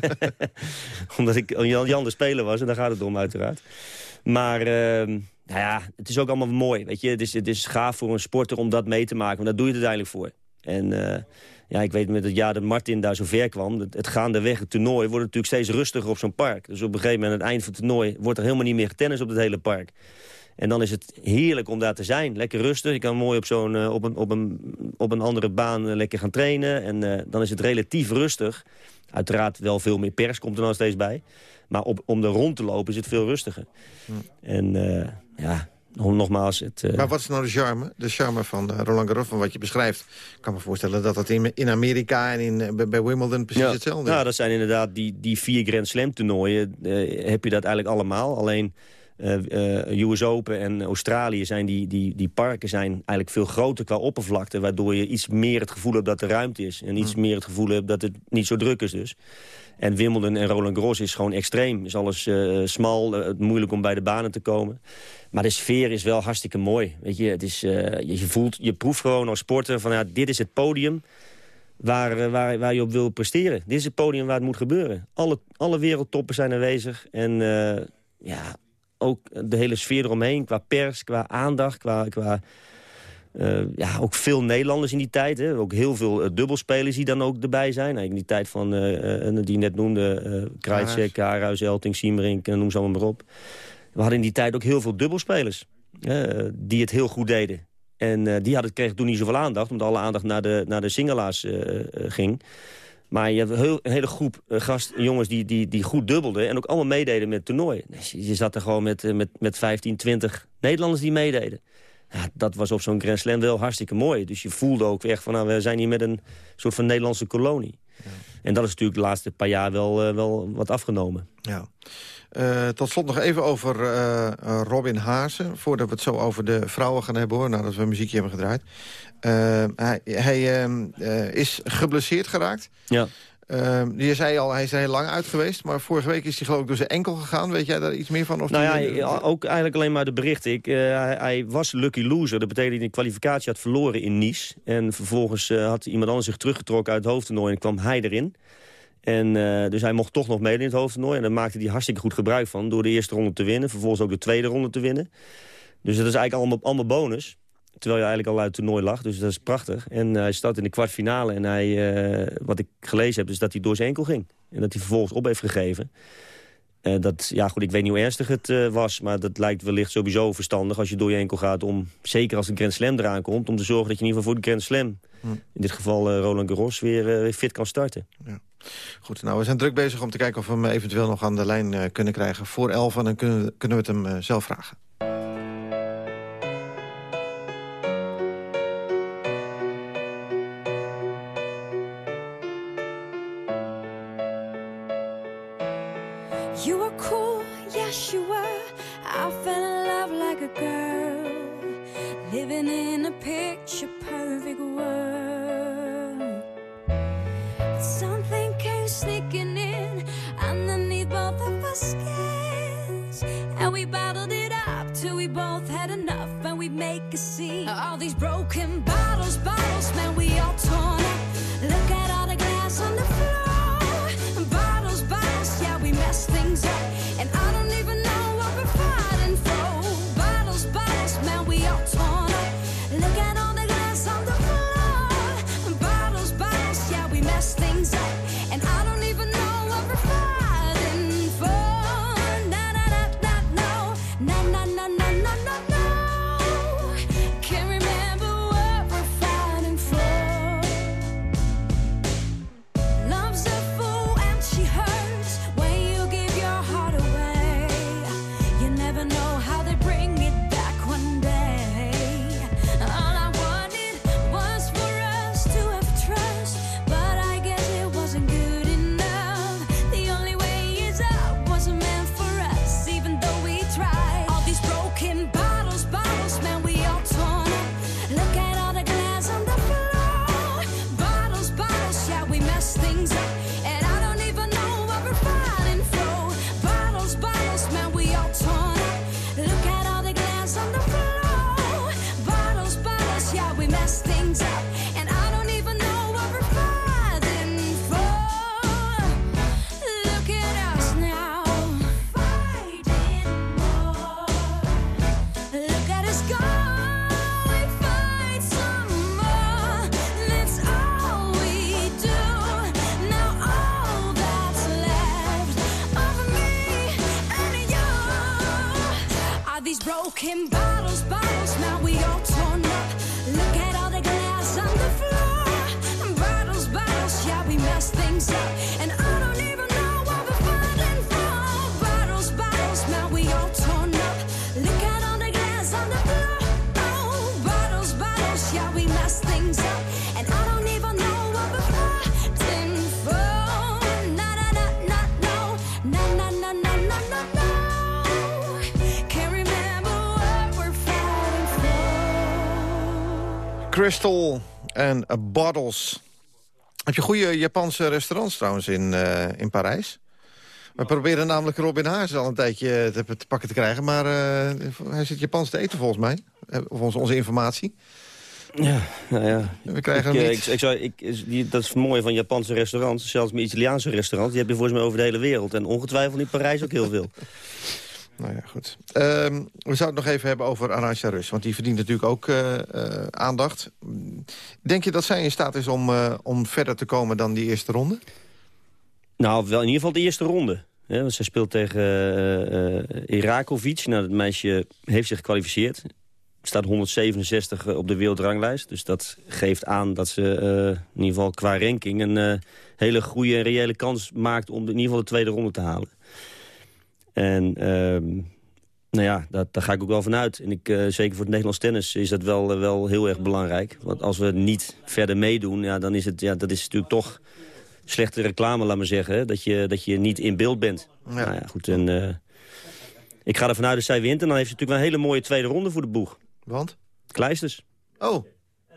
omdat ik Jan de speler was en daar gaat het om uiteraard. Maar uh, nou ja, het is ook allemaal mooi. Weet je? Het, is, het is gaaf voor een sporter om dat mee te maken. Want daar doe je het uiteindelijk voor. En uh, ja, ik weet met het jaar dat Martin daar zo ver kwam... het, het gaandeweg het toernooi wordt natuurlijk steeds rustiger op zo'n park. Dus op een gegeven moment aan het eind van het toernooi... wordt er helemaal niet meer tennis op het hele park. En dan is het heerlijk om daar te zijn. Lekker rustig. Je kan mooi op, zo'n, uh, op, een, op, een, op een andere baan uh, lekker gaan trainen. En dan is het relatief rustig. Uiteraard wel veel meer pers komt er nog steeds bij. Maar op, om er rond te lopen is het veel rustiger. Hm. En uh, ja, nogmaals... Het, uh... Maar wat is nou de charme? De charme van uh, Roland Garros, van wat je beschrijft. Ik kan me voorstellen dat dat in, in Amerika en in, bij, bij Wimbledon precies hetzelfde is. Ja, dat zijn inderdaad die, die vier Grand Slam toernooien. heb je dat eigenlijk allemaal. Alleen... US Open en Australië zijn die, die, die parken zijn eigenlijk veel groter qua oppervlakte... waardoor je iets meer het gevoel hebt dat er ruimte is. En iets hm. meer het gevoel hebt dat het niet zo druk is dus. En Wimbledon en Roland Garros is gewoon extreem. Is alles uh, smal, uh, moeilijk om bij de banen te komen. Maar de sfeer is wel hartstikke mooi. Weet je, het is, uh, je, voelt, je proeft gewoon als sporter van ja, dit is het podium waar, waar, waar je op wil presteren. Dit is het podium waar het moet gebeuren. Alle, alle wereldtoppen zijn aanwezig. En ja, ook de hele sfeer eromheen, qua pers, qua aandacht, qua... qua uh, ja, ook veel Nederlanders in die tijd. Hè. Ook heel veel uh, dubbelspelers die dan ook erbij zijn. Nou, in die tijd van, uh, die net noemde, uh, Krajcek, Kaarhuis, Elting, Siemerink, noem ze allemaal maar op. We hadden in die tijd ook heel veel dubbelspelers die het heel goed deden. En die hadden, kregen toen niet zoveel aandacht, omdat alle aandacht naar de, naar de singelaars ging. Maar je hebt een, hele groep gast, jongens die, die, die goed dubbelden... en ook allemaal meededen met het toernooi. Dus je zat er gewoon met, met, met 15, 20 Nederlanders die meededen ja, dat was op zo'n Grand Slam wel hartstikke mooi. Dus je voelde ook echt van, nou, we zijn hier met een soort van Nederlandse kolonie. Ja. En dat is natuurlijk de laatste paar jaar wel, uh, wel wat afgenomen. Ja. Uh, tot slot nog even over uh, Robin Haase. Voordat we het zo over de vrouwen gaan hebben, hoor, nadat we muziekje hebben gedraaid. hij, hij ehm, is geblesseerd geraakt. Ja. Uh, je zei al, hij is er heel lang uit geweest. Maar vorige week is hij geloof ik door zijn enkel gegaan. Weet jij daar iets meer van? Of nou ja, ook eigenlijk alleen maar de berichten. Ik, hij, hij, was lucky loser. Dat betekende dat hij de kwalificatie had verloren in Nice. En vervolgens had iemand anders zich teruggetrokken uit het hoofdtoernooi. En kwam hij erin. En, uh, dus hij mocht toch nog meedoen in het hoofdtoernooi. En daar maakte hij hartstikke goed gebruik van. Door de eerste ronde te winnen. Vervolgens ook de tweede ronde te winnen. Dus dat is eigenlijk allemaal, allemaal bonus. Terwijl je eigenlijk al uit het toernooi lag. Dus dat is prachtig. En hij staat in de kwartfinale. En hij, uh, wat ik gelezen heb, is dat hij door zijn enkel ging. En dat hij vervolgens op heeft gegeven. Uh, dat, ja goed, ik weet niet hoe ernstig het uh, was. Maar dat lijkt wellicht sowieso verstandig als je door je enkel gaat. Om, zeker als een Grand Slam eraan komt. Om te zorgen dat je in ieder geval voor de Grand Slam. Hm. In dit geval Roland Garros weer, weer, fit kan starten. Ja. Goed, nou we zijn druk bezig om te kijken of we hem eventueel nog aan de lijn kunnen krijgen. Voor elf en dan kunnen, kunnen we het hem zelf vragen. Crystal en eh, Bottles. Heb je goede Japanse restaurants trouwens in, eh, in Parijs? We proberen namelijk Robin Haas al een tijdje te, te pakken te krijgen... maar eh, hij zit Japans te eten volgens mij. Eh, Of onze, onze informatie. Ja, nou ja. We krijgen ik, hem eh, niet. ik, ik zou, ik, die, dat is het mooie van Japanse restaurants. Zelfs met Italiaanse restaurants. Die heb je volgens mij over de hele wereld. En ongetwijfeld in Parijs ook heel veel. Nou ja, goed. Ehm, we zouden het nog even hebben over Arantxa Rus. Want die verdient natuurlijk ook eh, eh, aandacht. Denk je dat zij in staat is om, eh, om verder te komen dan die eerste ronde? Nou, wel in ieder geval de eerste ronde. Want zij speelt tegen Irakovic. Nou, dat meisje heeft zich gekwalificeerd. Staat 167 op de wereldranglijst. Dus dat geeft aan dat ze in ieder geval qua ranking... een hele goede en reële kans maakt om in ieder geval de tweede ronde te halen. En ehm, nou ja, dat, daar ga ik ook wel van uit. En ik, eh, zeker voor het Nederlands tennis is dat wel, eh, wel heel erg belangrijk. Want als we niet verder meedoen, ja, dan is het, ja, dat is natuurlijk toch slechte reclame, laat maar zeggen. hè, Dat je, dat je niet in beeld bent. Ja. Nou ja, goed. En, eh, ik ga ervan uit dat zij wint. En dan heeft ze natuurlijk wel een hele mooie tweede ronde voor de boeg. Want? Kleisters. Oh,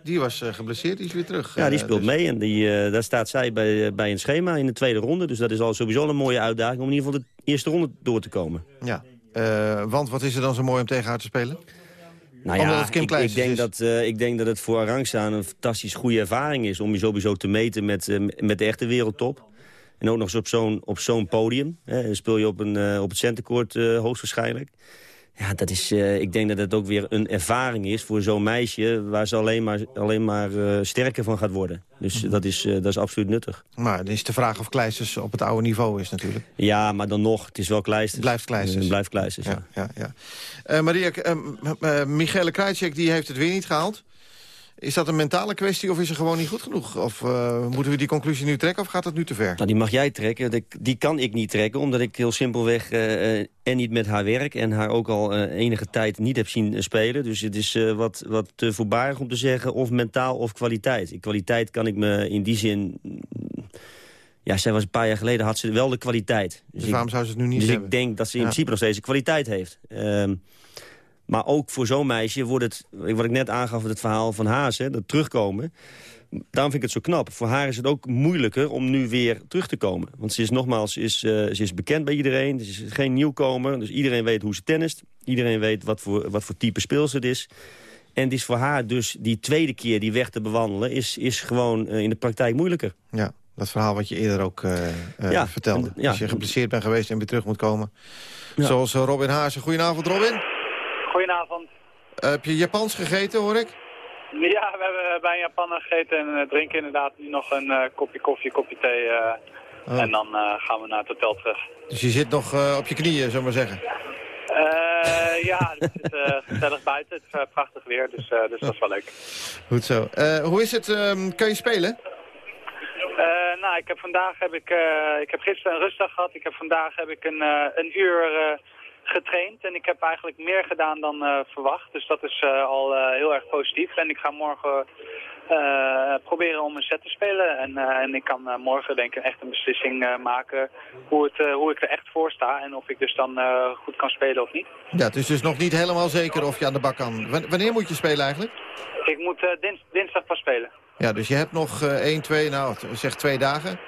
die was eh, geblesseerd, die is weer terug. Ja, die Eh, speelt dus- mee. En die, eh, daar staat zij bij, bij een schema in de tweede ronde. Dus dat is al sowieso een mooie uitdaging om in ieder geval de eerste ronde door te komen. Ja, want wat is er dan zo mooi om tegen haar te spelen? Nou Omdat ja, het Kim ik, ik, denk is. dat, ik denk dat het voor Arangsa een fantastisch goede ervaring is... om je sowieso te meten met, met de echte wereldtop. En ook nog eens op zo'n op zo'n podium. Hè. Dan speel je op, een, op het centercourt hoogstwaarschijnlijk. Ja, dat is, eh, ik denk dat het ook weer een ervaring is voor zo'n meisje... waar ze alleen maar, alleen maar eh, sterker van gaat worden. Dus Mhm. dat, is, eh, dat is absoluut nuttig. Maar het is de vraag of Kleisters op het oude niveau is natuurlijk. Ja, maar dan nog, het is wel Kleisters. Het blijft Kleisters. Het blijft Kleisters, ja. Ja, ja, ja. Maria, Michele Krajcek die heeft het weer niet gehaald. Is dat een mentale kwestie of is ze gewoon niet goed genoeg? Of eh, moeten we die conclusie nu trekken of gaat het nu te ver? Nou, die mag jij trekken. Die, kan ik niet trekken, omdat ik heel simpelweg eh, eh, en niet met haar werk... en haar ook al enige tijd niet heb zien spelen. Dus het is wat, wat te voorbarig om te zeggen of mentaal of kwaliteit. In kwaliteit kan ik me in die zin... mm, Ja, zij was een paar jaar geleden, had ze wel de kwaliteit. Dus ik- waarom zou ze het nu niet dus hebben? ik denk dat ze in Ja. principe nog steeds de kwaliteit heeft. Ehm, maar ook voor zo'n meisje wordt het, wat ik net aangaf het verhaal van Haas, hè, dat terugkomen. Daarom vind ik het zo knap. Voor haar is het ook moeilijker om nu weer terug te komen. Want ze is nogmaals, ze is, eh, ze is bekend bij iedereen. Ze is geen nieuwkomer. Dus iedereen weet hoe ze tennist. Iedereen weet wat voor, wat voor type speelster het is. En het is voor haar dus die tweede keer die weg te bewandelen... is, is gewoon eh, in de praktijk moeilijker. Ja, dat verhaal wat je eerder ook eh, Ja, vertelde. en- ja. Als je geblesseerd bent geweest en weer terug moet komen. Ja. Zoals Robin Haase. Goedenavond Robin. Goedenavond. Eh, heb je Japans gegeten hoor ik? Ja, we hebben bij een Japaner gegeten en eh, drinken inderdaad nu nog een eh, kopje koffie, kopje thee. Oh. En dan gaan we naar het hotel terug. Dus je zit nog op je knieën, zullen we maar zeggen. Ja, het is gezellig buiten. Het is prachtig weer, dus, dus dat is wel leuk. Goed zo. Hoe is het? ehm, kan je spelen? Nou, ik heb vandaag heb ik, eh, ik heb gisteren een rustdag gehad. Ik heb vandaag heb ik een, een uur getraind en ik heb eigenlijk meer gedaan dan eh, verwacht. Dus dat is eh, al eh, heel erg positief. En ik ga morgen proberen om een set te spelen. En, en ik kan morgen denk ik echt een beslissing maken hoe, het, hoe ik er echt voor sta. En of ik dus dan goed kan spelen of niet. Ja, het is dus nog niet helemaal zeker of je aan de bak kan. Wan- wanneer moet je spelen eigenlijk? Ik moet dins- dinsdag pas spelen. Ja, dus je hebt nog eh 1, 2, nou zeg twee dagen.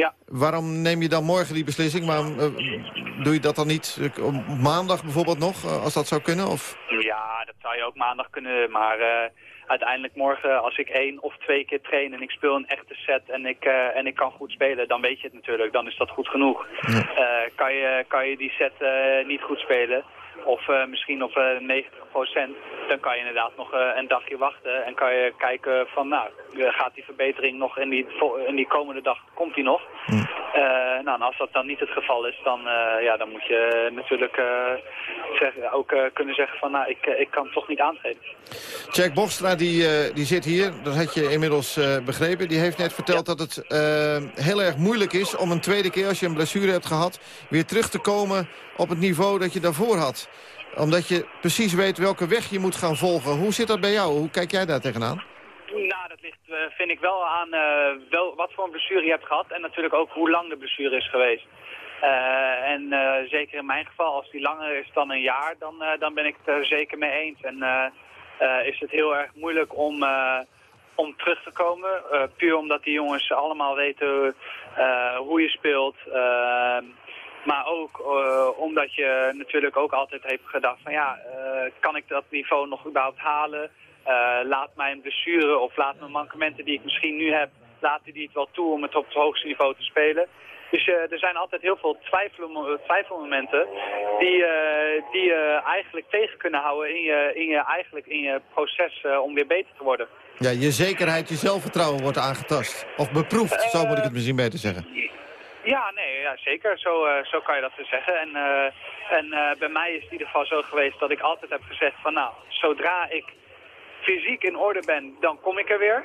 Ja. Waarom neem je dan morgen die beslissing? Waarom eh, doe je dat dan niet eh, op maandag bijvoorbeeld nog, eh, als dat zou kunnen? Of... Ja, dat zou je ook maandag kunnen, maar uiteindelijk morgen als ik één of twee keer train en ik speel een echte set en ik, en ik kan goed spelen, dan weet je het natuurlijk, dan is dat goed genoeg. Kan, je, kan je die set niet goed spelen, of eh, misschien op eh 90%, dan kan je inderdaad nog eh, een dagje wachten en kan je kijken van nou, eh, gaat die verbetering nog in die, in die komende dag, komt die nog? Eh, nou, en als dat dan niet het geval is, dan, eh, ja, dan moet je natuurlijk eh, zeggen, ook eh, kunnen zeggen van, nou, ik, eh, ik kan toch niet aantreden. Jack Bogstra die, eh, die zit hier, dat had je inmiddels eh, begrepen. Die heeft net verteld dat het eh, heel erg moeilijk is om een tweede keer... als je een blessure hebt gehad, weer terug te komen op het niveau dat je daarvoor had. Omdat je precies weet welke weg je moet gaan volgen. Hoe zit dat bij jou? Hoe kijk jij daar tegenaan? Nou, dat ligt, eh, vind ik wel aan eh, wel, wat voor een blessure je hebt gehad en natuurlijk ook hoe lang de blessure is geweest. Eh, en zeker in mijn geval, als die langer is dan een jaar, dan, dan ben ik het er zeker mee eens. En is het heel erg moeilijk om, om terug te komen. puur omdat die jongens allemaal weten hoe je speelt. Maar ook eh, omdat je natuurlijk ook altijd heeft gedacht van ja, eh, kan ik dat niveau nog überhaupt halen? Eh, laat mijn blessure of laat mijn mankementen die ik misschien nu heb, laten die het wel toe om het op het hoogste niveau te spelen. Dus eh, er zijn altijd heel veel twijfel, twijfelmomenten die, die je eigenlijk tegen kunnen houden in je, in je, eigenlijk in je proces om weer beter te worden. Ja, je zekerheid, je zelfvertrouwen wordt aangetast. Of beproefd, zo moet ik het misschien beter zeggen. Ja, nee, ja, zeker. Zo, eh, zo kan je dat dus zeggen. En, eh, en eh, bij mij is het in ieder geval zo geweest dat ik altijd heb gezegd van nou, zodra ik fysiek in orde ben, dan kom ik er weer.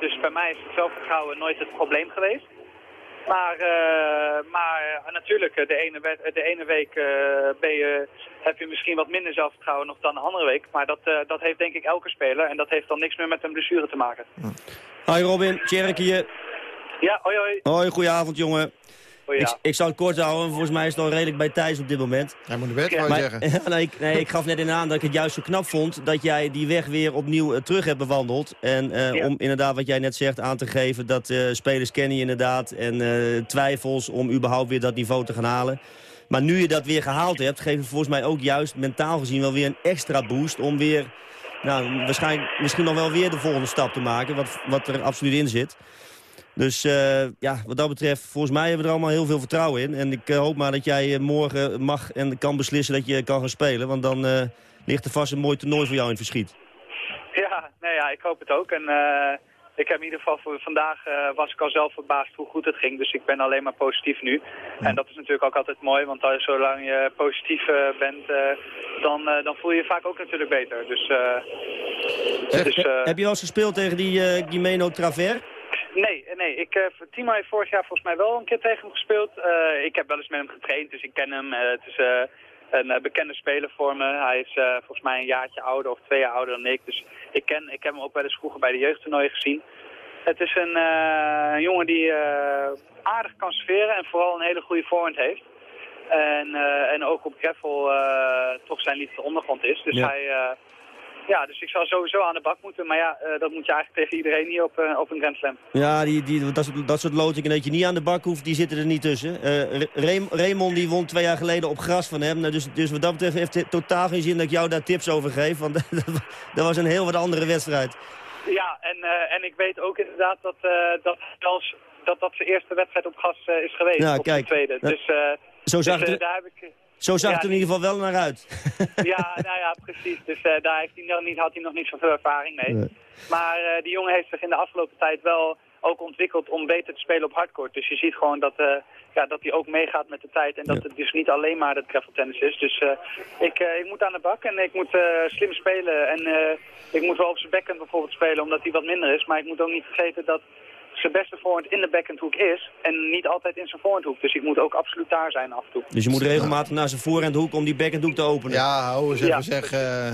Dus bij mij is het zelfvertrouwen nooit het probleem geweest. Maar, maar natuurlijk, de ene, de ene week ben je, heb je misschien wat minder zelfvertrouwen nog dan de andere week. Maar dat, dat heeft denk ik elke speler en dat heeft dan niks meer met een blessure te maken. Hoi Robin, Tjerk. Ja, hoi hoi. Hoi, goedenavond jongen. Ik, ja. ik zal het kort houden, volgens mij is het al redelijk bij Thijs op dit moment. Hij moet wou je Maar, zeggen. nee, ik, nee, ik gaf net in aan dat ik het juist zo knap vond dat jij die weg weer opnieuw eh, terug hebt bewandeld. En eh, Ja. om inderdaad wat jij net zegt aan te geven dat eh, spelers kennen je inderdaad en eh, twijfels om überhaupt weer dat niveau te gaan halen. Maar nu je dat weer gehaald hebt, geeft het volgens mij ook juist mentaal gezien wel weer een extra boost om weer, nou waarschijnlijk misschien nog wel weer de volgende stap te maken, wat, wat er absoluut in zit. Dus eh, ja, wat dat betreft, volgens mij hebben we er allemaal heel veel vertrouwen in. En ik eh, hoop maar dat jij eh, morgen mag en kan beslissen dat je kan gaan spelen. Want dan ligt er vast een mooi toernooi voor jou in het verschiet. Ja, nee, ja, ik hoop het ook. En ik heb in ieder geval voor vandaag was ik al zelf verbaasd hoe goed het ging. Dus ik ben alleen maar positief nu. En dat is natuurlijk ook altijd mooi, want als, zolang je positief bent, dan, dan voel je je vaak ook natuurlijk beter. Dus, dus Heb je wel eens gespeeld tegen die uh, Gimeno Traver? Nee, nee. Ik, uh, Timo heeft vorig jaar volgens mij wel een keer tegen hem gespeeld. Uh, ik heb wel eens met hem getraind, dus ik ken hem. Uh, het is een bekende speler voor me. Hij is volgens mij een jaartje ouder of twee jaar ouder dan ik. Dus ik, ken, ik heb hem ook wel eens vroeger bij de jeugdtoernooien gezien. Het is een, een jongen die aardig kan sferen en vooral een hele goede voorhand heeft. En, en ook op gravel toch zijn liefste ondergrond is. Dus ja. hij... ja, dus ik zal sowieso aan de bak moeten. Maar ja, uh, dat moet je eigenlijk tegen iedereen hier op, uh, op een Grand Slam. Ja, die, die, dat, dat soort loodingen dat je niet aan de bak hoeft, die zitten er niet tussen. Uh, Raymond, die won twee jaar geleden op gras van hem. Dus, dus wat dat betreft heeft het totaal geen zin dat ik jou daar tips over geef. Want dat was een heel wat andere wedstrijd. Ja, en, en ik weet ook inderdaad dat, dat, zelfs, dat dat zijn eerste wedstrijd op gas uh, is geweest. Ja, op kijk. de tweede. Dus, Zo zag dus, het, daar heb ik... Zo zag ja, het er in ieder geval wel naar uit. ja, nou ja, precies. Dus uh, daar heeft hij nog niet, had hij nog niet zoveel ervaring mee. Nee. Maar uh, die jongen heeft zich in de afgelopen tijd wel ook ontwikkeld om beter te spelen op hardcourt. Dus je ziet gewoon dat, uh, ja, dat hij ook meegaat met de tijd. En dat ja. het dus niet alleen maar het graveltennis is. Dus ik, ik moet aan de bak en ik moet slim spelen. En ik moet wel op zijn backhand bijvoorbeeld spelen, omdat hij wat minder is. Maar ik moet ook niet vergeten dat zijn beste voorhand in de backhandhoek is en niet altijd in zijn voorhandhoek. Dus ik moet ook absoluut daar zijn af en toe. Dus je moet regelmatig naar zijn voorhandhoek om die backhandhoek te openen? Ja, hou eens even ja. zeg. Uh,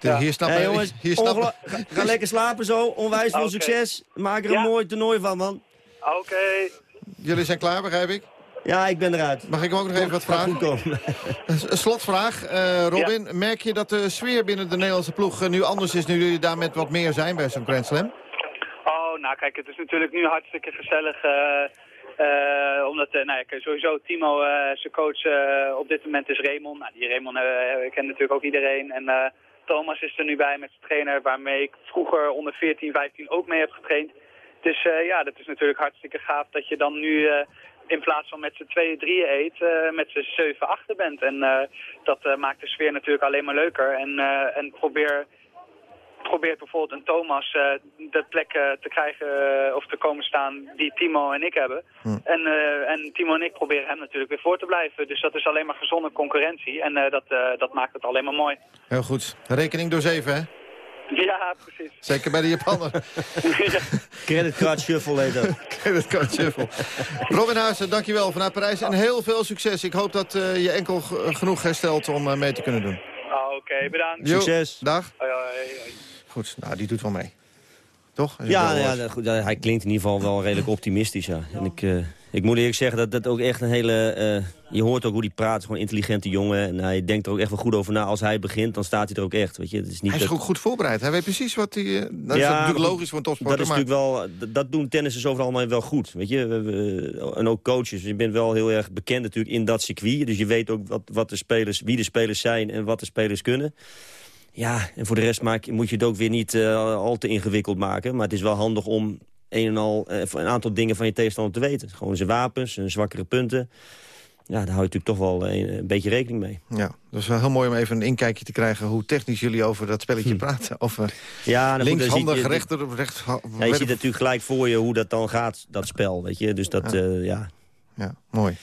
ja. Hier snappen hey, jongens, hier snappen. Ga, ga, lekker slapen zo. Onwijs veel okay. succes. Maak er ja. een mooi toernooi van, man. Oké. Okay. Jullie zijn klaar, begrijp ik? Ja, ik ben eruit. Mag ik ook nog even wat vragen? Een slotvraag. Uh, Robin, ja. merk je dat de sfeer binnen de Nederlandse ploeg nu anders is... nu jullie daar met wat meer zijn bij zo'n Grand Slam? Nou kijk, het is natuurlijk nu hartstikke gezellig. Uh, uh, omdat, uh, nou ja, sowieso Timo, zijn coach op dit moment is Raymond. Nou, die Raymond kent natuurlijk ook iedereen. En Thomas is er nu bij met zijn trainer, waarmee ik vroeger onder 14, 15 ook mee heb getraind. Dus ja, dat is natuurlijk hartstikke gaaf dat je dan nu in plaats van met z'n tweeën, drieën eet, met z'n zeven achter bent. En dat maakt de sfeer natuurlijk alleen maar leuker. En, en probeer probeert bijvoorbeeld een Thomas eh, de plek te krijgen eh, of te komen staan die Timo en ik hebben. En, eh, en Timo en ik proberen hem natuurlijk weer voor te blijven. Dus dat is alleen maar gezonde concurrentie en eh, dat, eh, dat maakt het alleen maar mooi. Heel goed. Rekening door zeven, hè? Ja, precies. Zeker bij de Japaner. Creditcard shuffle heet dat. Creditcard shuffle. Robin Haase, dankjewel vanuit Parijs. En heel veel succes. Ik hoop dat eh, je enkel genoeg herstelt om eh, mee te kunnen doen. Ah, Oké, bedankt. Jo, Succes. Dag. Hoi, hoi, hoi. Goed, nou, die doet wel mee. Toch? Ja, wel ja, dat- goed, hij klinkt in ieder geval wel redelijk optimistisch. Ja. En ik, eh, ik moet eerlijk zeggen dat dat ook echt een hele... eh, je hoort ook hoe hij praat, gewoon een intelligente jongen. En hij denkt er ook echt wel goed over na. Als hij begint, dan staat hij er ook echt. Weet je? Het is niet Hij is dat- ook goed voorbereid. Hij weet precies wat hij... eh, dat is Ja, natuurlijk maar goed, logisch voor een Dat topsporter. is maar natuurlijk wel, dat- dat doen tennissers overal allemaal wel goed. Weet je? En ook coaches. Je bent wel heel erg bekend natuurlijk in dat circuit. Dus je weet ook wat, wat de spelers, wie de spelers zijn en wat de spelers kunnen. Ja, en voor de rest maak, moet je het ook weer niet eh, al te ingewikkeld maken. Maar het is wel handig om een en al eh, een aantal dingen van je tegenstander te weten. Gewoon zijn wapens, zijn zwakkere punten. Ja, daar hou je natuurlijk toch wel een, een beetje rekening mee. Ja, dat is wel heel mooi om even een inkijkje te krijgen... hoe technisch jullie over dat spelletje praten. Of eh, Hm. Ja, nou linkshandig, je- rechter, rechts... Ja, je ziet natuurlijk gelijk voor je hoe dat dan gaat, dat spel. Weet je? Dus dat, eh, ja, Ja, mooi.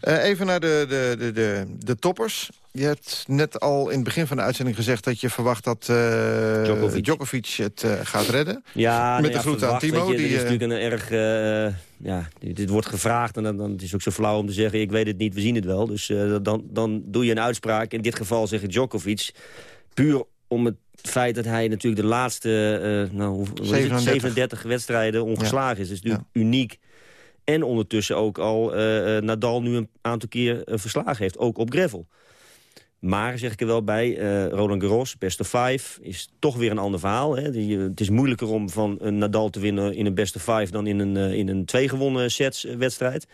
Eh, even naar de, de, de, de, de toppers. Je hebt net al in het begin van de uitzending gezegd... dat je verwacht dat eh, Djokovic. Djokovic het eh, gaat redden. Ja, Met nou de ja, groeten aan Timo. je, die, dit is eh, natuurlijk een erg... ja, dit, dit wordt gevraagd en dan, dan het is ook zo flauw om te zeggen... ik weet het niet, we zien het wel. Dus dan, dan doe je een uitspraak. In dit geval zeg ik Djokovic. Puur om het feit dat hij natuurlijk de laatste nou, hoe, hoe is het? 37. 37 wedstrijden ongeslagen is. Dat is natuurlijk uniek. En ondertussen ook al Nadal nu een aantal keer verslagen heeft. Ook op gravel. Maar, zeg ik er wel bij, eh, Roland Garros, best of five, is toch weer een ander verhaal. Hè. Eh, het is moeilijker om van een Nadal te winnen in een best of five... dan in een, eh, in een twee gewonnen sets wedstrijd.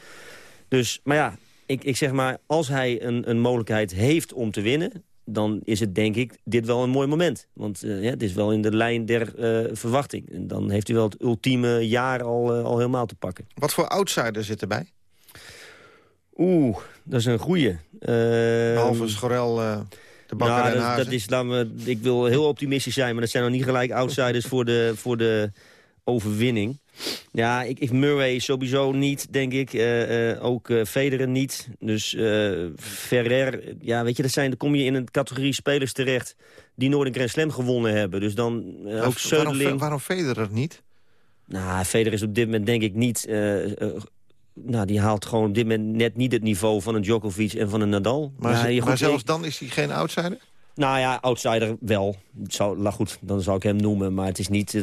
Dus, maar ja, ik, ik zeg maar, als hij een, een mogelijkheid heeft om te winnen... dan is het denk ik dit wel een mooi moment. Want het is wel in de lijn der verwachting. En dan heeft hij wel het ultieme jaar al, al helemaal te pakken. Wat voor outsider zit erbij? Oeh, dat is een goeie. Behalve Schorel, eh, de bakker nou, en dat, is, we, ik wil heel optimistisch zijn, maar dat zijn nog niet gelijk outsiders voor de, voor de overwinning. Ja, ik, ik Murray sowieso niet, denk ik. Eh, eh, ook eh Federer niet. Dus Ferrer, ja, weet je, dat zijn, dan kom je in een categorie spelers terecht... die nooit een Grand Slam gewonnen hebben. Dus dan ook waarom, Söderling. waarom Federer niet? Nou, Federer is op dit moment denk ik niet... nou, die haalt gewoon op dit moment net niet het niveau van een Djokovic en van een Nadal. Maar, Ja, maar zelfs ik- dan is hij geen outsider? nou ja, outsider wel. Zou, nou goed, dan zou ik hem noemen. Maar het is niet,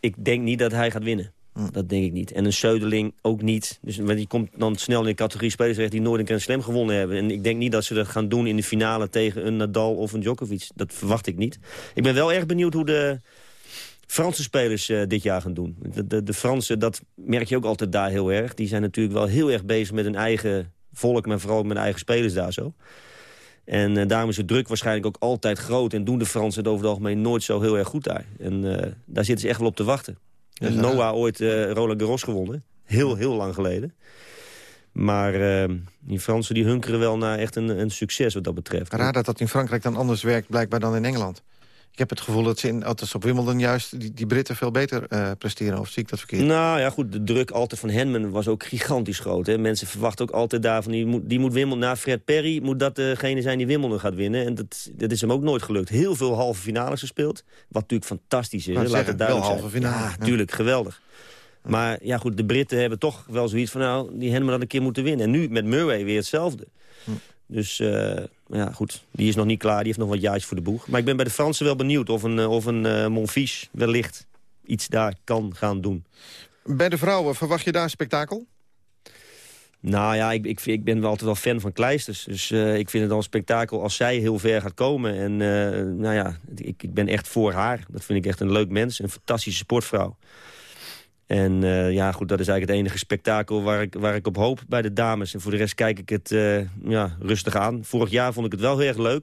ik denk niet dat hij gaat winnen. Dat denk ik niet. En een Söderling ook niet. Dus want die komt dan snel in de categorie spelers terecht... die nooit een Grand Slam gewonnen hebben. En ik denk niet dat ze dat gaan doen in de finale tegen een Nadal of een Djokovic. Dat verwacht ik niet. Ik ben wel erg benieuwd hoe de Franse spelers eh, dit jaar gaan doen. De, de, de Fransen, dat merk je ook altijd daar heel erg. Die zijn natuurlijk wel heel erg bezig met hun eigen volk... maar vooral met hun eigen spelers daar zo. En eh, daarom is de druk waarschijnlijk ook altijd groot... en doen de Fransen het over het algemeen nooit zo heel erg goed daar. En eh, daar zitten ze echt wel op te wachten. Ja, Noah ooit Roland Garros gewonnen. Heel, heel lang geleden. Maar die Fransen die hunkeren wel naar echt een, een succes wat dat betreft. Raar dat dat in Frankrijk dan anders werkt blijkbaar dan in Engeland. Ik heb het gevoel dat ze in, althans op Wimbledon juist die, die Britten veel beter eh, presteren. Of zie ik dat verkeerd? Nou ja, goed, de druk altijd van Henman was ook gigantisch groot. Hè. Mensen verwachten ook altijd daarvan, die moet, die moet Wimbledon... Na Fred Perry moet dat degene zijn die Wimbledon gaat winnen. En dat, dat is hem ook nooit gelukt. Heel veel halve finales gespeeld. Wat natuurlijk fantastisch is. Zeggen, het duidelijk wel halve finale, Ja, ja. tuurlijk, geweldig. Maar ja goed, de Britten hebben toch wel zoiets van... nou, die Henman had een keer moeten winnen. En nu met Murray weer hetzelfde. Dus eh, ja, goed, die is nog niet klaar. Die heeft nog wat jaartjes voor de boeg. Maar ik ben bij de Fransen wel benieuwd of een, eh, of een Monfils wellicht iets daar kan gaan doen. Bij de vrouwen, verwacht je daar spektakel? Nou ja, ik, ik, ik ben wel altijd wel fan van Kleisters. Dus ik vind het al een spektakel als zij heel ver gaat komen. En nou ja, ik, ik ben echt voor haar. Dat vind ik echt een leuk mens. Een fantastische sportvrouw. En eh, ja, goed, dat is eigenlijk het enige spektakel waar ik, waar ik op hoop bij de dames. En voor de rest kijk ik het eh, ja, rustig aan. Vorig jaar vond ik het wel heel erg leug.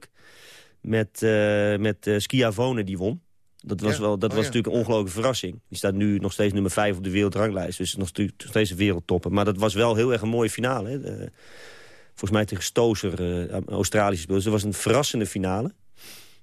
Met, eh met Schiavone die won. Dat was, Ja, wel, dat oh was ja. natuurlijk een ongelooflijke verrassing. Die staat nu nog steeds nummer 5 op de wereldranglijst. Dus nog steeds een wereldtopper. Maar dat was wel heel erg een mooie finale. Hè. De- volgens mij tegen Stozer, Australische spelers. Dus het was een verrassende finale.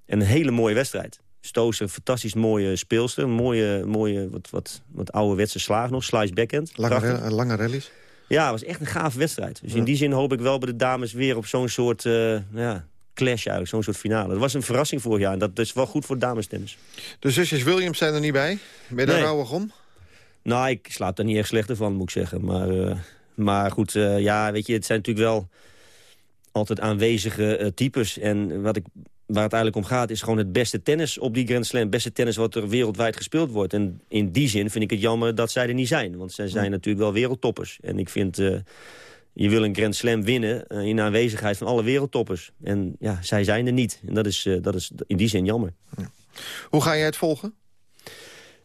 En een hele mooie wedstrijd. Stoos een fantastisch mooie speelster. Een mooie, mooie wat, wat, wat ouderwetse slaag nog. Slice backhand. Lange, lange rallies. Ja, het was echt een gave wedstrijd. Dus Ja. in die zin hoop ik wel bij de dames weer op zo'n soort eh, ja, clash eigenlijk. Zo'n soort finale. Dat was een verrassing vorig jaar. En dat is wel goed voor damestennis. De zusjes Williams zijn er niet bij. Ben je daar Nee. rouwig om? Nou, ik slaap daar niet echt slechter van, moet ik zeggen. Maar, eh, maar goed, eh, ja, weet je, het zijn natuurlijk wel altijd aanwezige types. En wat ik, waar het eigenlijk om gaat, is gewoon het beste tennis op die Grand Slam. Het beste tennis wat er wereldwijd gespeeld wordt. En in die zin vind ik het jammer dat zij er niet zijn. Want zij zijn natuurlijk wel wereldtoppers. En ik vind, eh, je wil een Grand Slam winnen eh, in aanwezigheid van alle wereldtoppers. En ja, zij zijn er niet. En dat is, eh, dat is in die zin jammer. Hoe ga jij het volgen?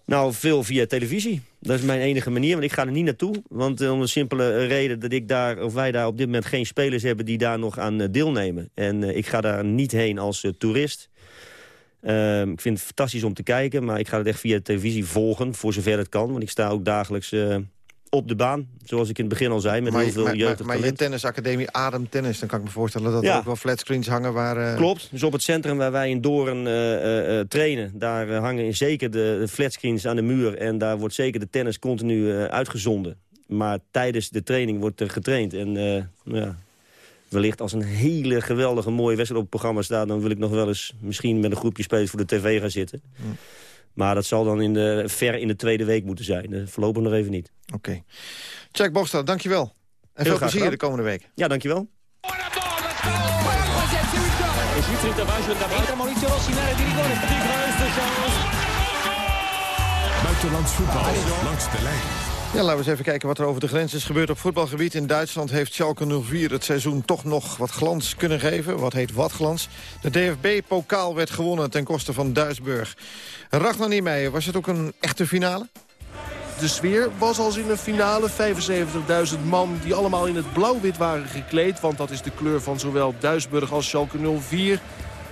Nou, veel via televisie. Dat is mijn enige manier, want ik ga er niet naartoe. Want eh, om een simpele reden dat ik daar, of wij daar op dit moment geen spelers hebben... die daar nog aan eh, deelnemen. En eh, ik ga daar niet heen als eh, toerist. Ehm, ik vind op de baan. Zoals ik in het begin al zei, met maar, heel veel maar, jeugdig maar, maar je tennisacademie Adem Tennis, dan kan ik me voorstellen dat er ook wel flatscreens hangen waar... eh, Klopt, dus op het centrum waar wij in Doorn eh, eh, trainen... daar hangen zeker de, flatscreens aan de muur... en daar wordt zeker de tennis continu uitgezonden. Maar tijdens de training wordt er getraind. En ja, wellicht als een hele geweldige mooie wedstrijd op het programma staat... dan wil ik nog wel eens misschien met een groepje spelers voor de tv gaan zitten. Maar dat zal dan in de, ver in de tweede week moeten zijn. Eh, voorlopig nog even niet. Oké. Jack Bogstra, dankjewel. En Heel veel plezier gedaan. de komende week. Ja, dankjewel. Buitenlands voetbal langs de lijn. Ja, laten we eens even kijken wat er over de grens is gebeurd op voetbalgebied. In Duitsland heeft Schalke 04 het seizoen toch nog wat glans kunnen geven. Wat heet wat glans? De DFB-pokaal werd gewonnen ten koste van Duisburg. Ragnar Niemeyer, was het ook een echte finale? De sfeer was als in een finale. 75.000 man die allemaal in het blauw-wit waren gekleed. Want dat is de kleur van zowel Duisburg als Schalke 04.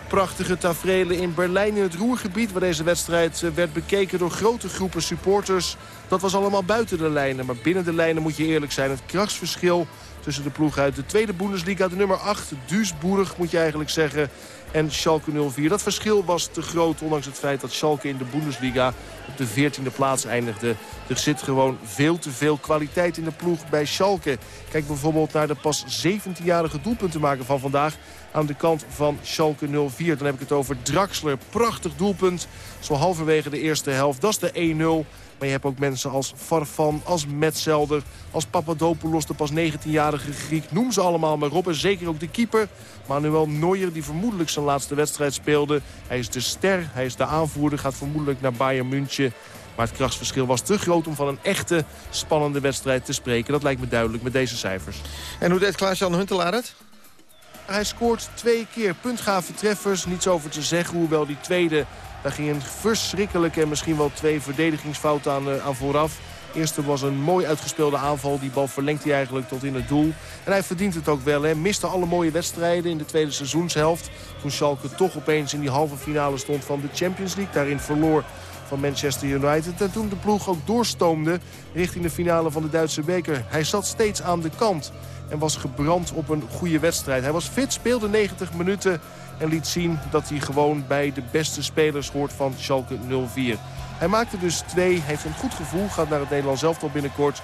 Prachtige tafereelen in Berlijn in het Roergebied... waar deze wedstrijd eh, werd bekeken door grote groepen supporters. Dat was allemaal buiten de lijnen. Maar binnen de lijnen moet je eerlijk zijn. Het krachtsverschil tussen de ploeg uit de tweede Bundesliga... de nummer 8, Duisburg moet je eigenlijk zeggen... en Schalke 04. Dat verschil was te groot, ondanks het feit dat Schalke in de Bundesliga... op de 14e plaats eindigde. Er zit gewoon veel te veel kwaliteit in de ploeg bij Schalke. Kijk bijvoorbeeld naar de pas 17-jarige doelpuntenmaker van vandaag... aan de kant van Schalke 04. Dan heb ik het over Draxler. Prachtig doelpunt. Zo halverwege de eerste helft. Dat is de 1-0. Maar je hebt ook mensen als Farfan, als Metzelder, als Papadopoulos, de pas 19-jarige Griek. Noem ze allemaal maar op. En zeker ook de keeper, Manuel Neuer, die vermoedelijk zijn laatste wedstrijd speelde. Hij is de ster, hij is de aanvoerder, gaat vermoedelijk naar Bayern München. Maar het krachtsverschil was te groot om van een echte spannende wedstrijd te spreken. Dat lijkt me duidelijk met deze cijfers. En hoe deed Klaas-Jan Huntelaar het? Hij scoort twee keer puntgave treffers. Niets over te zeggen, hoewel die tweede... daar ging een verschrikkelijke en misschien wel twee verdedigingsfouten aan, eh, aan vooraf. Eerste was een mooi uitgespeelde aanval. Die bal verlengt hij eigenlijk tot in het doel. En hij verdient het ook wel. Hè. Miste alle mooie wedstrijden in de tweede seizoenshelft. Toen Schalke toch opeens in die halve finale stond van de Champions League. Daarin verloor van Manchester United. En toen de ploeg ook doorstoomde richting de finale van de Duitse beker. Hij zat steeds aan de kant en was gebrand op een goede wedstrijd. Hij was fit, speelde 90 minuten en liet zien dat hij gewoon bij de beste spelers hoort van Schalke 04. Hij maakte dus twee, heeft een goed gevoel, gaat naar het Nederlands elftal binnenkort.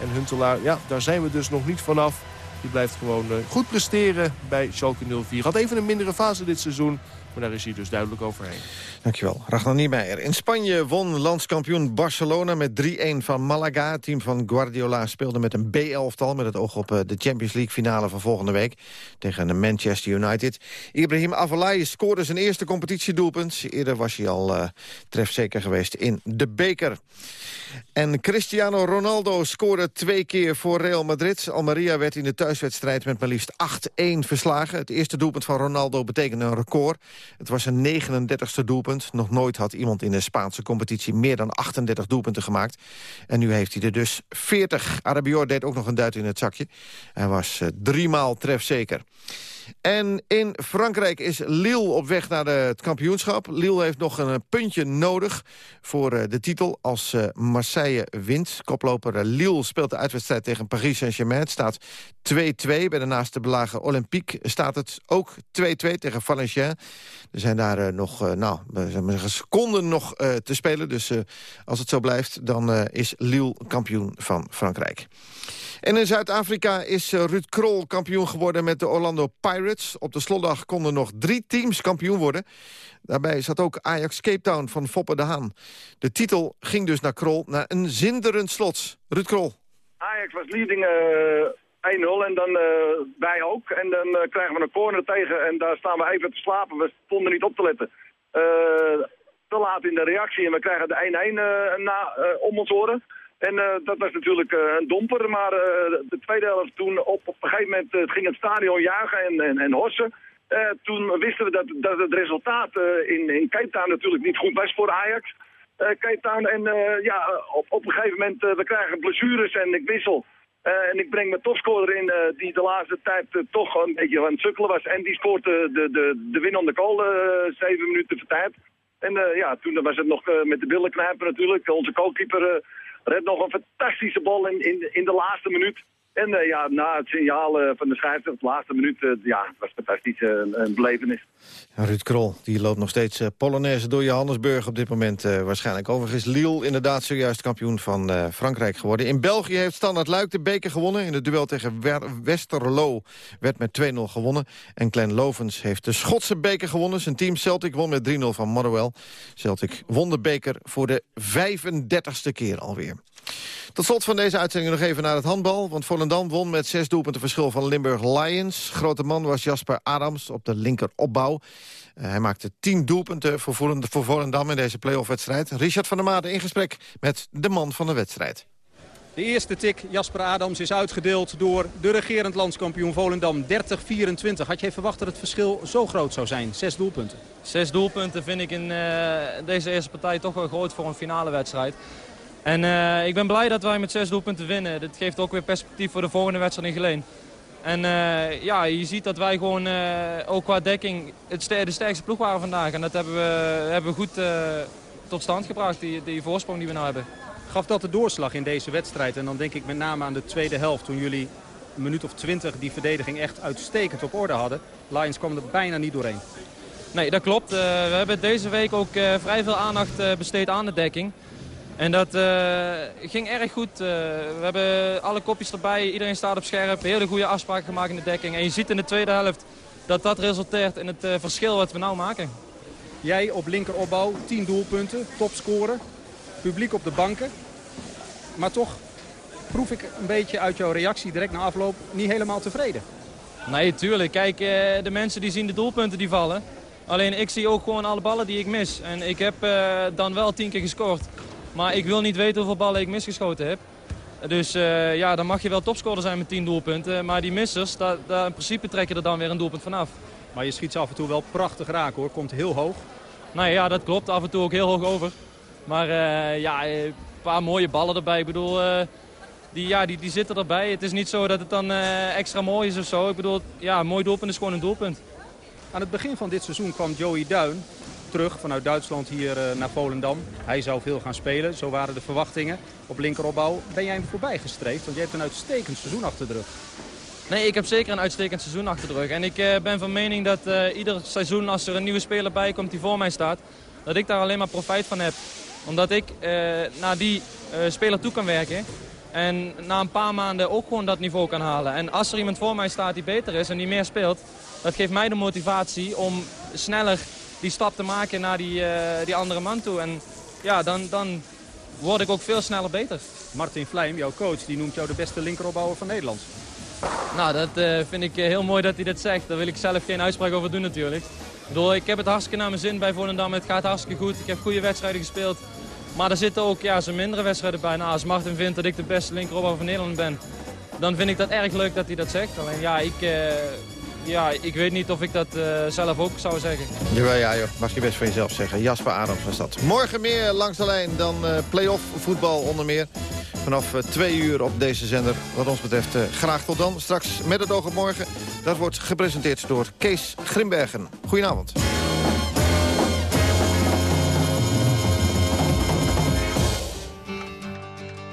En Huntelaar, ja, daar zijn we dus nog niet vanaf. Die blijft gewoon eh, goed presteren bij Schalke 04. Had even een mindere fase dit seizoen, maar daar is hij dus duidelijk overheen. Dankjewel, Ragnar Niemeyer. In Spanje won landskampioen Barcelona met 3-1 van Malaga. Het team van Guardiola speelde met een B-elftal... met het oog op eh, de Champions League finale van volgende week... tegen de Manchester United. Ibrahim Avalai scoorde zijn eerste competitiedoelpunt. Eerder was hij al uh, trefzeker geweest in de beker. En Cristiano Ronaldo scoorde twee keer voor Real Madrid. Almeria werd in de thuiswedstrijd met maar liefst 8-1 verslagen. Het eerste doelpunt van Ronaldo betekende een record. Het was zijn 39ste doelpunt. Nog nooit had iemand in de Spaanse competitie meer dan 38 doelpunten gemaakt. En nu heeft hij er dus 40. Arabior deed ook nog een duit in het zakje. Hij was uh, driemaal trefzeker. En in Frankrijk is Lille op weg naar het kampioenschap. Lille heeft nog een puntje nodig voor eh, de titel als eh, Marseille wint. Koploper eh, Lille speelt de uitwedstrijd tegen Paris Saint-Germain. Het staat 2-2. Bij de naaste belagen Olympique staat het ook 2-2 tegen Valenciennes. Er zijn daar eh, nog, eh, nou, seconden nog eh, te spelen. Dus eh, als het zo blijft, dan eh, is Lille kampioen van Frankrijk. En in Zuid-Afrika is eh, Ruud Krol kampioen geworden met de Orlando Pirates. Op de slotdag konden nog drie teams kampioen worden. Daarbij zat ook Ajax Cape Town van Foppe de Haan. De titel ging dus naar Krol, naar een zinderend slot. Ruud Krol. Ajax was leading eh 1-0 en dan eh, wij ook. En dan krijgen we een corner tegen en daar staan we even te slapen. We stonden niet op te letten. Te laat in de reactie en we krijgen de 1-1 eh, na om ons oren. En eh, dat was natuurlijk eh, een domper, maar eh, de tweede helft toen op, op een gegeven moment eh, ging het stadion juichen en, en, en hossen. Toen wisten we dat, dat het resultaat in, in Cape natuurlijk niet goed was voor Ajax. Cape Town en ja, op, op een gegeven moment, we krijgen blessures en ik wissel. En ik breng mijn topscorer in, die de laatste tijd toch een beetje aan het sukkelen was. En die scoort de, de, de, de win on de goal, zeven minuten voor tijd. En ja, toen was het nog met de billen knijpen natuurlijk. Onze goalkeeper redt nog een fantastische bal in, in, in de laatste minuut. En eh, ja, na het signaal eh, van de scheidsrechter, de laatste minuut, eh, ja, was fantastisch, een, belevenis. Ruud Krol die loopt nog steeds Polonaise door Johannesburg op dit moment waarschijnlijk. Overigens Lille inderdaad zojuist kampioen van Frankrijk geworden. In België heeft Standard Luik de beker gewonnen. In het duel tegen Westerlo werd met 2-0 gewonnen. En Glenn Lovens heeft de Schotse beker gewonnen. Zijn team Celtic won met 3-0 van Motherwell. Celtic won de beker voor de 35ste keer alweer. Tot slot van deze uitzending nog even naar het handbal. Want Volendam won met zes doelpunten verschil van Limburg Lions. Grote man was Jasper Adams op de linker opbouw. Eh, hij maakte tien doelpunten voor Volendam, voor Volendam in deze playoff-wedstrijd. Richard van der Maden in gesprek met de man van de wedstrijd. De eerste tik, Jasper Adams, is uitgedeeld door de regerend landskampioen Volendam. 30-24. Had jij verwacht dat het verschil zo groot zou zijn? Zes doelpunten. Zes doelpunten vind ik in eh, deze eerste partij toch wel groot voor een finale wedstrijd. En eh, ik ben blij dat wij met zes doelpunten winnen. Dit geeft ook weer perspectief voor de volgende wedstrijd in Geleen. En eh, ja, je ziet dat wij gewoon eh, ook qua dekking het de sterkste ploeg waren vandaag. En dat hebben we, hebben we goed tot stand gebracht, die, die voorsprong die we nou hebben. Gaf dat de doorslag in deze wedstrijd? En dan denk ik met name aan de tweede helft toen jullie een minuut of twintig die verdediging echt uitstekend op orde hadden. Lions kwam er bijna niet doorheen. Nee, dat klopt. We hebben deze week ook vrij veel aandacht besteed aan de dekking. En dat eh, ging erg goed. Eh, we hebben alle kopjes erbij, iedereen staat op scherp. Hele goede afspraken gemaakt in de dekking. En je ziet in de tweede helft dat dat resulteert in het eh, verschil wat we nou maken. Jij op linkeropbouw, 10 doelpunten, topscorer. Publiek op de banken. Maar toch proef ik een beetje uit jouw reactie direct na afloop niet helemaal tevreden. Nee, tuurlijk. Kijk, de mensen die zien de doelpunten die vallen. Alleen ik zie ook gewoon alle ballen die ik mis. En ik heb dan wel tien keer gescoord. Maar ik wil niet weten hoeveel ballen ik misgeschoten heb. Dus eh, ja, dan mag je wel topscorer zijn met 10 doelpunten. Maar die missers, daar, daar in principe trek je er dan weer een doelpunt vanaf. Maar je schiet ze af en toe wel prachtig raak hoor. Komt heel hoog. Nou ja, dat klopt. Af en toe ook heel hoog over. Maar eh, ja, eh, een paar mooie ballen erbij. Ik bedoel, eh, die, ja, die, die zitten erbij. Het is niet zo dat het dan eh, extra mooi is of zo. Ik bedoel, ja, een mooi doelpunt is gewoon een doelpunt. Aan het begin van dit seizoen kwam Joey Duin terug vanuit Duitsland hier eh, naar Volendam. Hij zou veel gaan spelen, zo waren de verwachtingen. Op linkeropbouw ben jij hem voorbij gestreefd, want jij hebt een uitstekend seizoen achter de rug. Nee, ik heb zeker een uitstekend seizoen achter de rug. En ik eh, ben van mening dat eh, ieder seizoen als er een nieuwe speler bij komt die voor mij staat, dat ik daar alleen maar profijt van heb. Omdat ik naar die speler toe kan werken. En na een paar maanden ook gewoon dat niveau kan halen. En als er iemand voor mij staat die beter is en die meer speelt, dat geeft mij de motivatie om sneller die stap te maken naar die, eh, die andere man toe. En ja, dan, dan word ik ook veel sneller beter. Martin Vlijm, jouw coach, die noemt jou de beste linkeropbouwer van Nederland. Nou, dat eh, vind ik eh, heel mooi dat hij dat zegt. Daar wil ik zelf geen uitspraak over doen natuurlijk. Ik bedoel, ik heb het hartstikke naar mijn zin bij Volendam. Het gaat hartstikke goed. Ik heb goede wedstrijden gespeeld. Maar er zitten ook ja, zijn mindere wedstrijden bij. Nou, als Martin vindt dat ik de beste linkeropbouwer van Nederland ben, dan vind ik dat erg leuk dat hij dat zegt. Alleen ja, ik, ja, ik weet niet of ik dat eh, zelf ook zou zeggen. Jawel, ja, joh. mag je best van jezelf zeggen. Jasper Adams was dat. Morgen meer langs de lijn dan eh play-off voetbal onder meer. Vanaf eh, twee uur op deze zender. Wat ons betreft eh, graag tot dan. Straks met het oog op morgen. Dat wordt gepresenteerd door Kees Grimbergen. Goedenavond.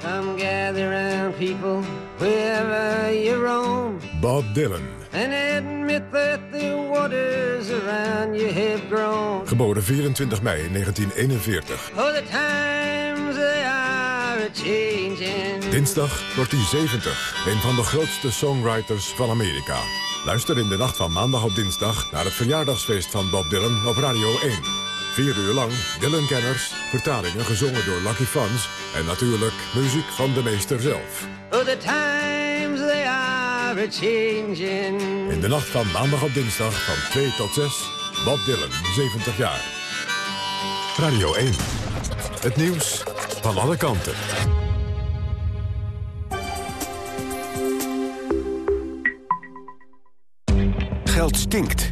Come gather round people wherever you roam Bob Dylan. And admit that the waters around you have grown. Geboren 24 mei 1941. Oh, the times they are. Dinsdag wordt hij 70. Een van de grootste songwriters van Amerika. Luister in de nacht van maandag op dinsdag naar het verjaardagsfeest van Bob Dylan op Radio 1. Vier uur lang Dylan-kenners, vertalingen gezongen door Lucky Fans... en natuurlijk muziek van de meester zelf. Oh, the times they are a-changing. In de nacht van maandag op dinsdag van 2 tot 6, Bob Dylan, 70 jaar. Radio 1. Het nieuws van alle kanten. Geld stinkt.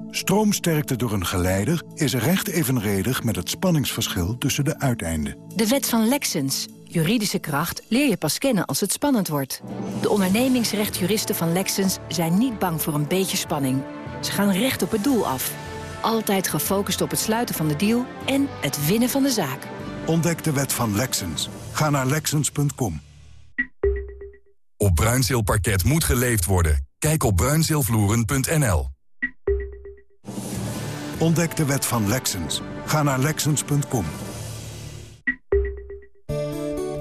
Stroomsterkte door een geleider is recht evenredig met het spanningsverschil tussen de uiteinden. De wet van Lexens. Juridische kracht leer je pas kennen als het spannend wordt. De ondernemingsrechtjuristen van Lexens zijn niet bang voor een beetje spanning. Ze gaan recht op het doel af. Altijd gefocust op het sluiten van de deal en het winnen van de zaak. Ontdek de wet van Lexens. Ga naar Lexens.com. Op Bruinzeelparket moet geleefd worden. Kijk op bruinzeelvloeren.nl. Ontdek de wet van Lexens. Ga naar Lexens.com.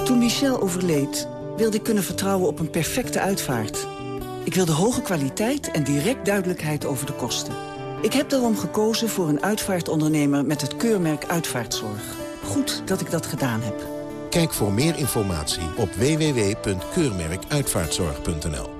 Toen Michel overleed, wilde ik kunnen vertrouwen op een perfecte uitvaart. Ik wilde hoge kwaliteit en direct duidelijkheid over de kosten. Ik heb daarom gekozen voor een uitvaartondernemer met het keurmerk Uitvaartzorg. Goed dat ik dat gedaan heb. Kijk voor meer informatie op www.keurmerkuitvaartzorg.nl